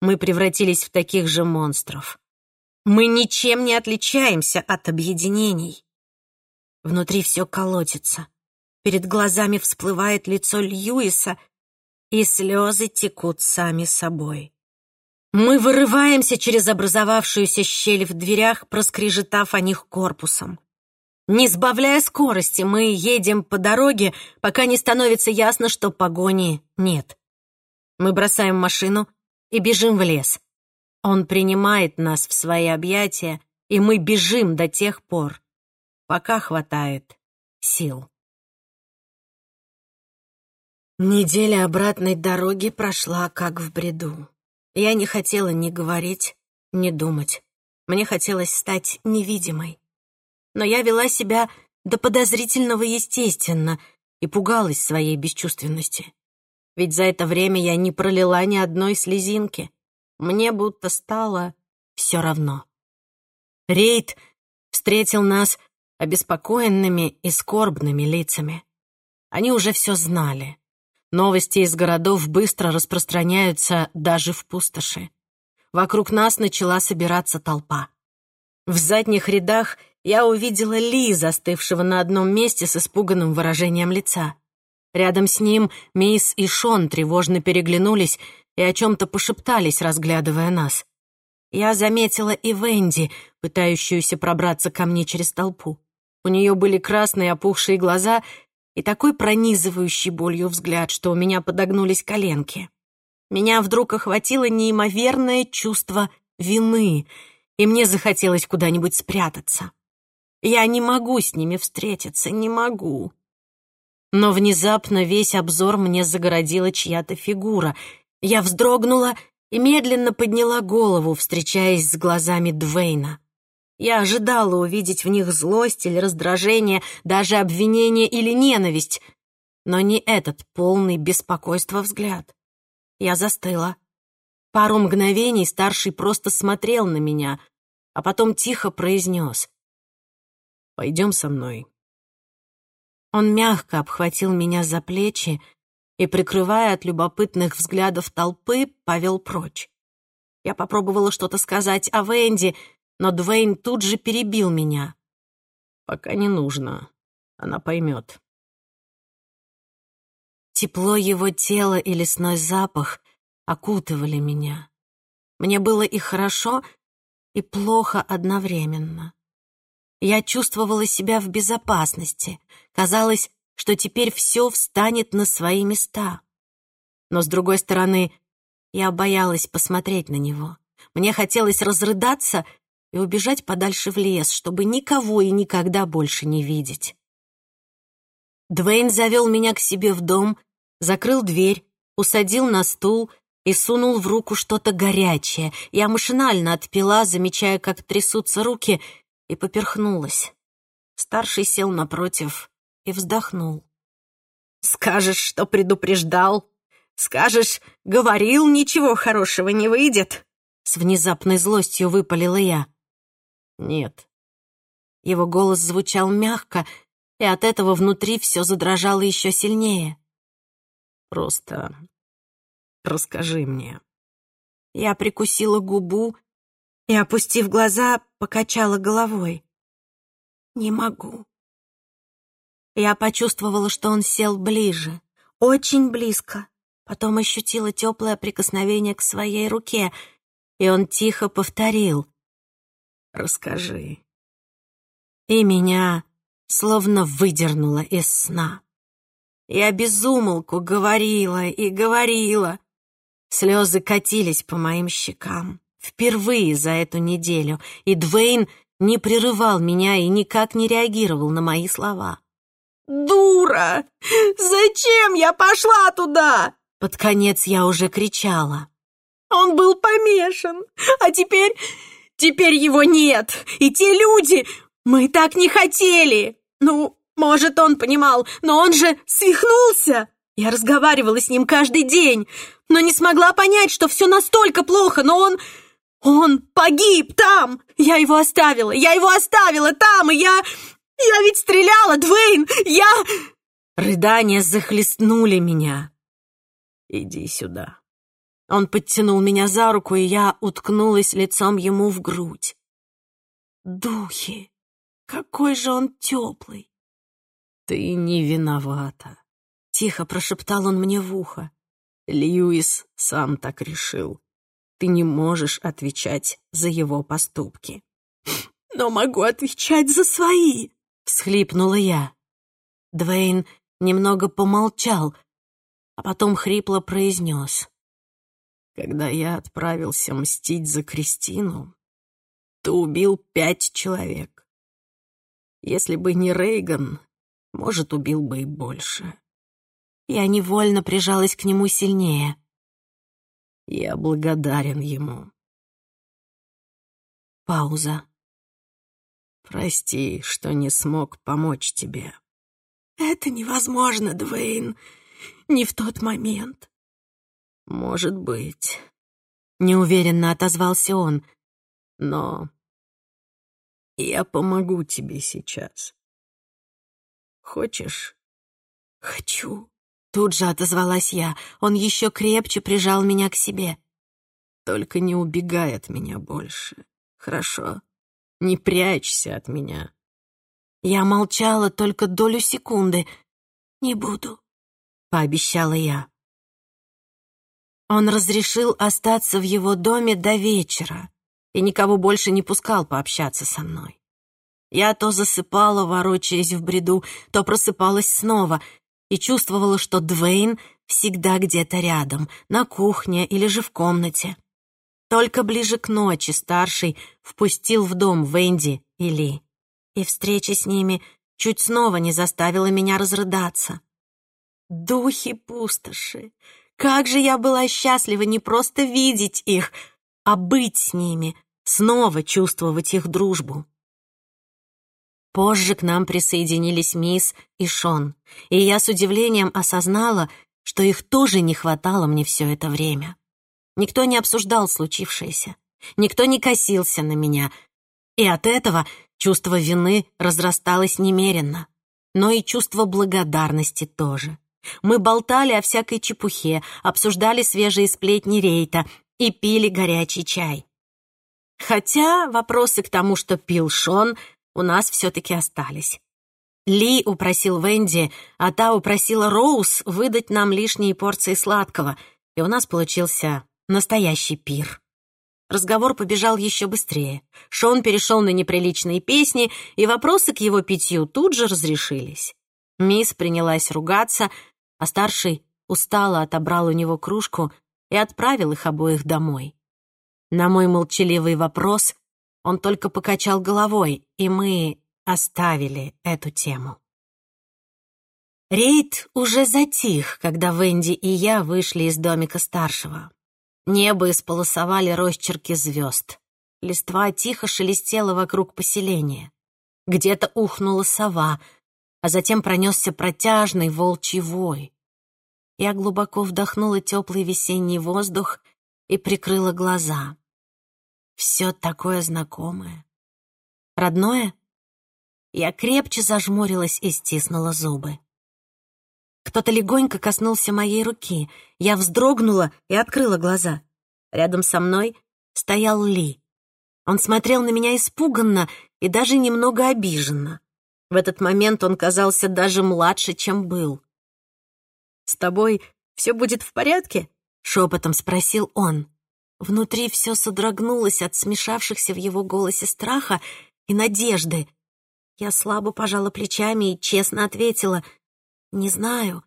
Мы превратились в таких же монстров. Мы ничем не отличаемся от объединений. Внутри все колотится. Перед глазами всплывает лицо Льюиса, и слезы текут сами собой. Мы вырываемся через образовавшуюся щель в дверях, проскрежетав о них корпусом. Не сбавляя скорости, мы едем по дороге, пока не становится ясно, что погони нет. Мы бросаем машину и бежим в лес. Он принимает нас в свои объятия, и мы бежим до тех пор, пока хватает сил. Неделя обратной дороги прошла как в бреду. Я не хотела ни говорить, ни думать. Мне хотелось стать невидимой но я вела себя до подозрительного естественно и пугалась своей бесчувственности. Ведь за это время я не пролила ни одной слезинки. Мне будто стало все равно. Рейд встретил нас обеспокоенными и скорбными лицами. Они уже все знали. Новости из городов быстро распространяются даже в пустоши. Вокруг нас начала собираться толпа. В задних рядах я увидела Ли, застывшего на одном месте с испуганным выражением лица. Рядом с ним Мисс и Шон тревожно переглянулись и о чем-то пошептались, разглядывая нас. Я заметила и Венди, пытающуюся пробраться ко мне через толпу. У нее были красные опухшие глаза и такой пронизывающий болью взгляд, что у меня подогнулись коленки. Меня вдруг охватило неимоверное чувство вины, и мне захотелось куда-нибудь спрятаться. Я не могу с ними встретиться, не могу. Но внезапно весь обзор мне загородила чья-то фигура. Я вздрогнула и медленно подняла голову, встречаясь с глазами Двейна. Я ожидала увидеть в них злость или раздражение, даже обвинение или ненависть, но не этот полный беспокойства взгляд. Я застыла. Пару мгновений старший просто смотрел на меня, а потом тихо произнес. «Пойдем со мной». Он мягко обхватил меня за плечи и, прикрывая от любопытных взглядов толпы, повел прочь. Я попробовала что-то сказать о Венди, но Двейн тут же перебил меня. «Пока не нужно. Она поймет. Тепло его тела и лесной запах окутывали меня. Мне было и хорошо, и плохо одновременно. Я чувствовала себя в безопасности. Казалось, что теперь все встанет на свои места. Но, с другой стороны, я боялась посмотреть на него. Мне хотелось разрыдаться и убежать подальше в лес, чтобы никого и никогда больше не видеть. Двейн завел меня к себе в дом закрыл дверь, усадил на стул и сунул в руку что-то горячее. Я машинально отпила, замечая, как трясутся руки, и поперхнулась. Старший сел напротив и вздохнул. «Скажешь, что предупреждал? Скажешь, говорил, ничего хорошего не выйдет?» С внезапной злостью выпалила я. «Нет». Его голос звучал мягко, и от этого внутри все задрожало еще сильнее. Просто расскажи мне». Я прикусила губу и, опустив глаза, покачала головой. «Не могу». Я почувствовала, что он сел ближе, очень близко. Потом ощутила теплое прикосновение к своей руке, и он тихо повторил. «Расскажи». И меня словно выдернуло из сна. Я безумолку говорила и говорила. Слезы катились по моим щекам. Впервые за эту неделю, и Двейн не прерывал меня и никак не реагировал на мои слова. «Дура! Зачем я пошла туда?» Под конец я уже кричала. «Он был помешан, а теперь... теперь его нет, и те люди... Мы так не хотели! Ну, может, он понимал, но он же свихнулся. Я разговаривала с ним каждый день, но не смогла понять, что все настолько плохо, но он... Он погиб там! Я его оставила, я его оставила там, и я... Я ведь стреляла, Двейн! Я...» Рыдания захлестнули меня. «Иди сюда». Он подтянул меня за руку, и я уткнулась лицом ему в грудь. «Духи! Какой же он теплый! «Ты не виновата», — тихо прошептал он мне в ухо. «Льюис сам так решил. Ты не можешь отвечать за его поступки». «Но могу отвечать за свои», — всхлипнула я. Двейн немного помолчал, а потом хрипло произнес. «Когда я отправился мстить за Кристину, ты убил пять человек. Если бы не Рейган, может, убил бы и больше. Я невольно прижалась к нему сильнее. Я благодарен ему. Пауза. Прости, что не смог помочь тебе. Это невозможно, Двейн. Не в тот момент. Может быть. Неуверенно отозвался он. Но я помогу тебе сейчас. Хочешь? Хочу. Тут же отозвалась я. Он еще крепче прижал меня к себе. Только не убегай от меня больше. Хорошо? Не прячься от меня. Я молчала только долю секунды. «Не буду», — пообещала я. Он разрешил остаться в его доме до вечера и никого больше не пускал пообщаться со мной. Я то засыпала, ворочаясь в бреду, то просыпалась снова и чувствовала, что Двейн всегда где-то рядом, на кухне или же в комнате. Только ближе к ночи старший впустил в дом Венди и Ли, и встреча с ними чуть снова не заставила меня разрыдаться. Духи пустоши! Как же я была счастлива не просто видеть их, а быть с ними, снова чувствовать их дружбу. Позже к нам присоединились Мисс и Шон, и я с удивлением осознала, что их тоже не хватало мне все это время. Никто не обсуждал случившееся, никто не косился на меня, и от этого чувство вины разрасталось немеренно, но и чувство благодарности тоже. Мы болтали о всякой чепухе, обсуждали свежие сплетни рейта и пили горячий чай. Хотя вопросы к тому, что пил Шон, у нас все-таки остались. Ли упросил Венди, а та упросила Роуз выдать нам лишние порции сладкого, и у нас получился настоящий пир. Разговор побежал еще быстрее. Шон перешел на неприличные песни, и вопросы к его питью тут же разрешились. Мисс принялась ругаться, а старший устало отобрал у него кружку и отправил их обоих домой. На мой молчаливый вопрос он только покачал головой, и мы оставили эту тему. Рейд уже затих, когда Венди и я вышли из домика старшего. Небо исполосовали росчерки звезд. Листва тихо шелестела вокруг поселения. Где-то ухнула сова, а затем пронесся протяжный волчий вой. Я глубоко вдохнула теплый весенний воздух и прикрыла глаза. Все такое знакомое. Родное? Я крепче зажмурилась и стиснула зубы. Кто-то легонько коснулся моей руки. Я вздрогнула и открыла глаза. Рядом со мной стоял Ли. Он смотрел на меня испуганно и даже немного обиженно. В этот момент он казался даже младше, чем был. «С тобой все будет в порядке?» — шепотом спросил он. Внутри все содрогнулось от смешавшихся в его голосе страха и надежды. Я слабо пожала плечами и честно ответила «Не знаю,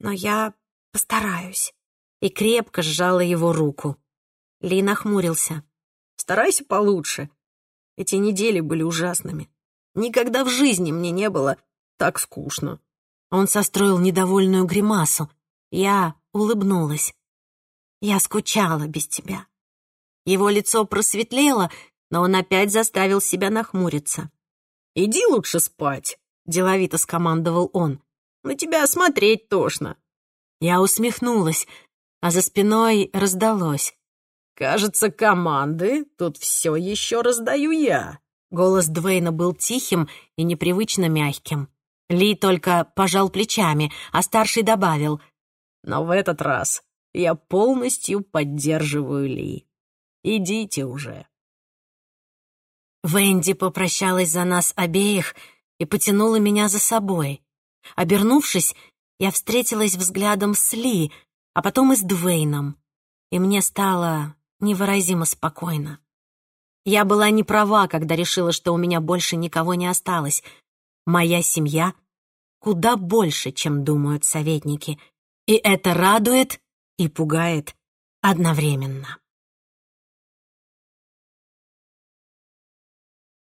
но я постараюсь» и крепко сжала его руку. Ли нахмурился. «Старайся получше. Эти недели были ужасными. Никогда в жизни мне не было так скучно». Он состроил недовольную гримасу. Я улыбнулась. Я скучала без тебя». Его лицо просветлело, но он опять заставил себя нахмуриться. «Иди лучше спать», — деловито скомандовал он. «На тебя смотреть тошно». Я усмехнулась, а за спиной раздалось. «Кажется, команды тут все еще раздаю я». Голос Двейна был тихим и непривычно мягким. Ли только пожал плечами, а старший добавил. «Но в этот раз я полностью поддерживаю Ли. Идите уже». Венди попрощалась за нас обеих и потянула меня за собой. Обернувшись, я встретилась взглядом с Ли, а потом и с Двейном, и мне стало невыразимо спокойно. Я была не права, когда решила, что у меня больше никого не осталось. Моя семья куда больше, чем думают советники, и это радует и пугает одновременно.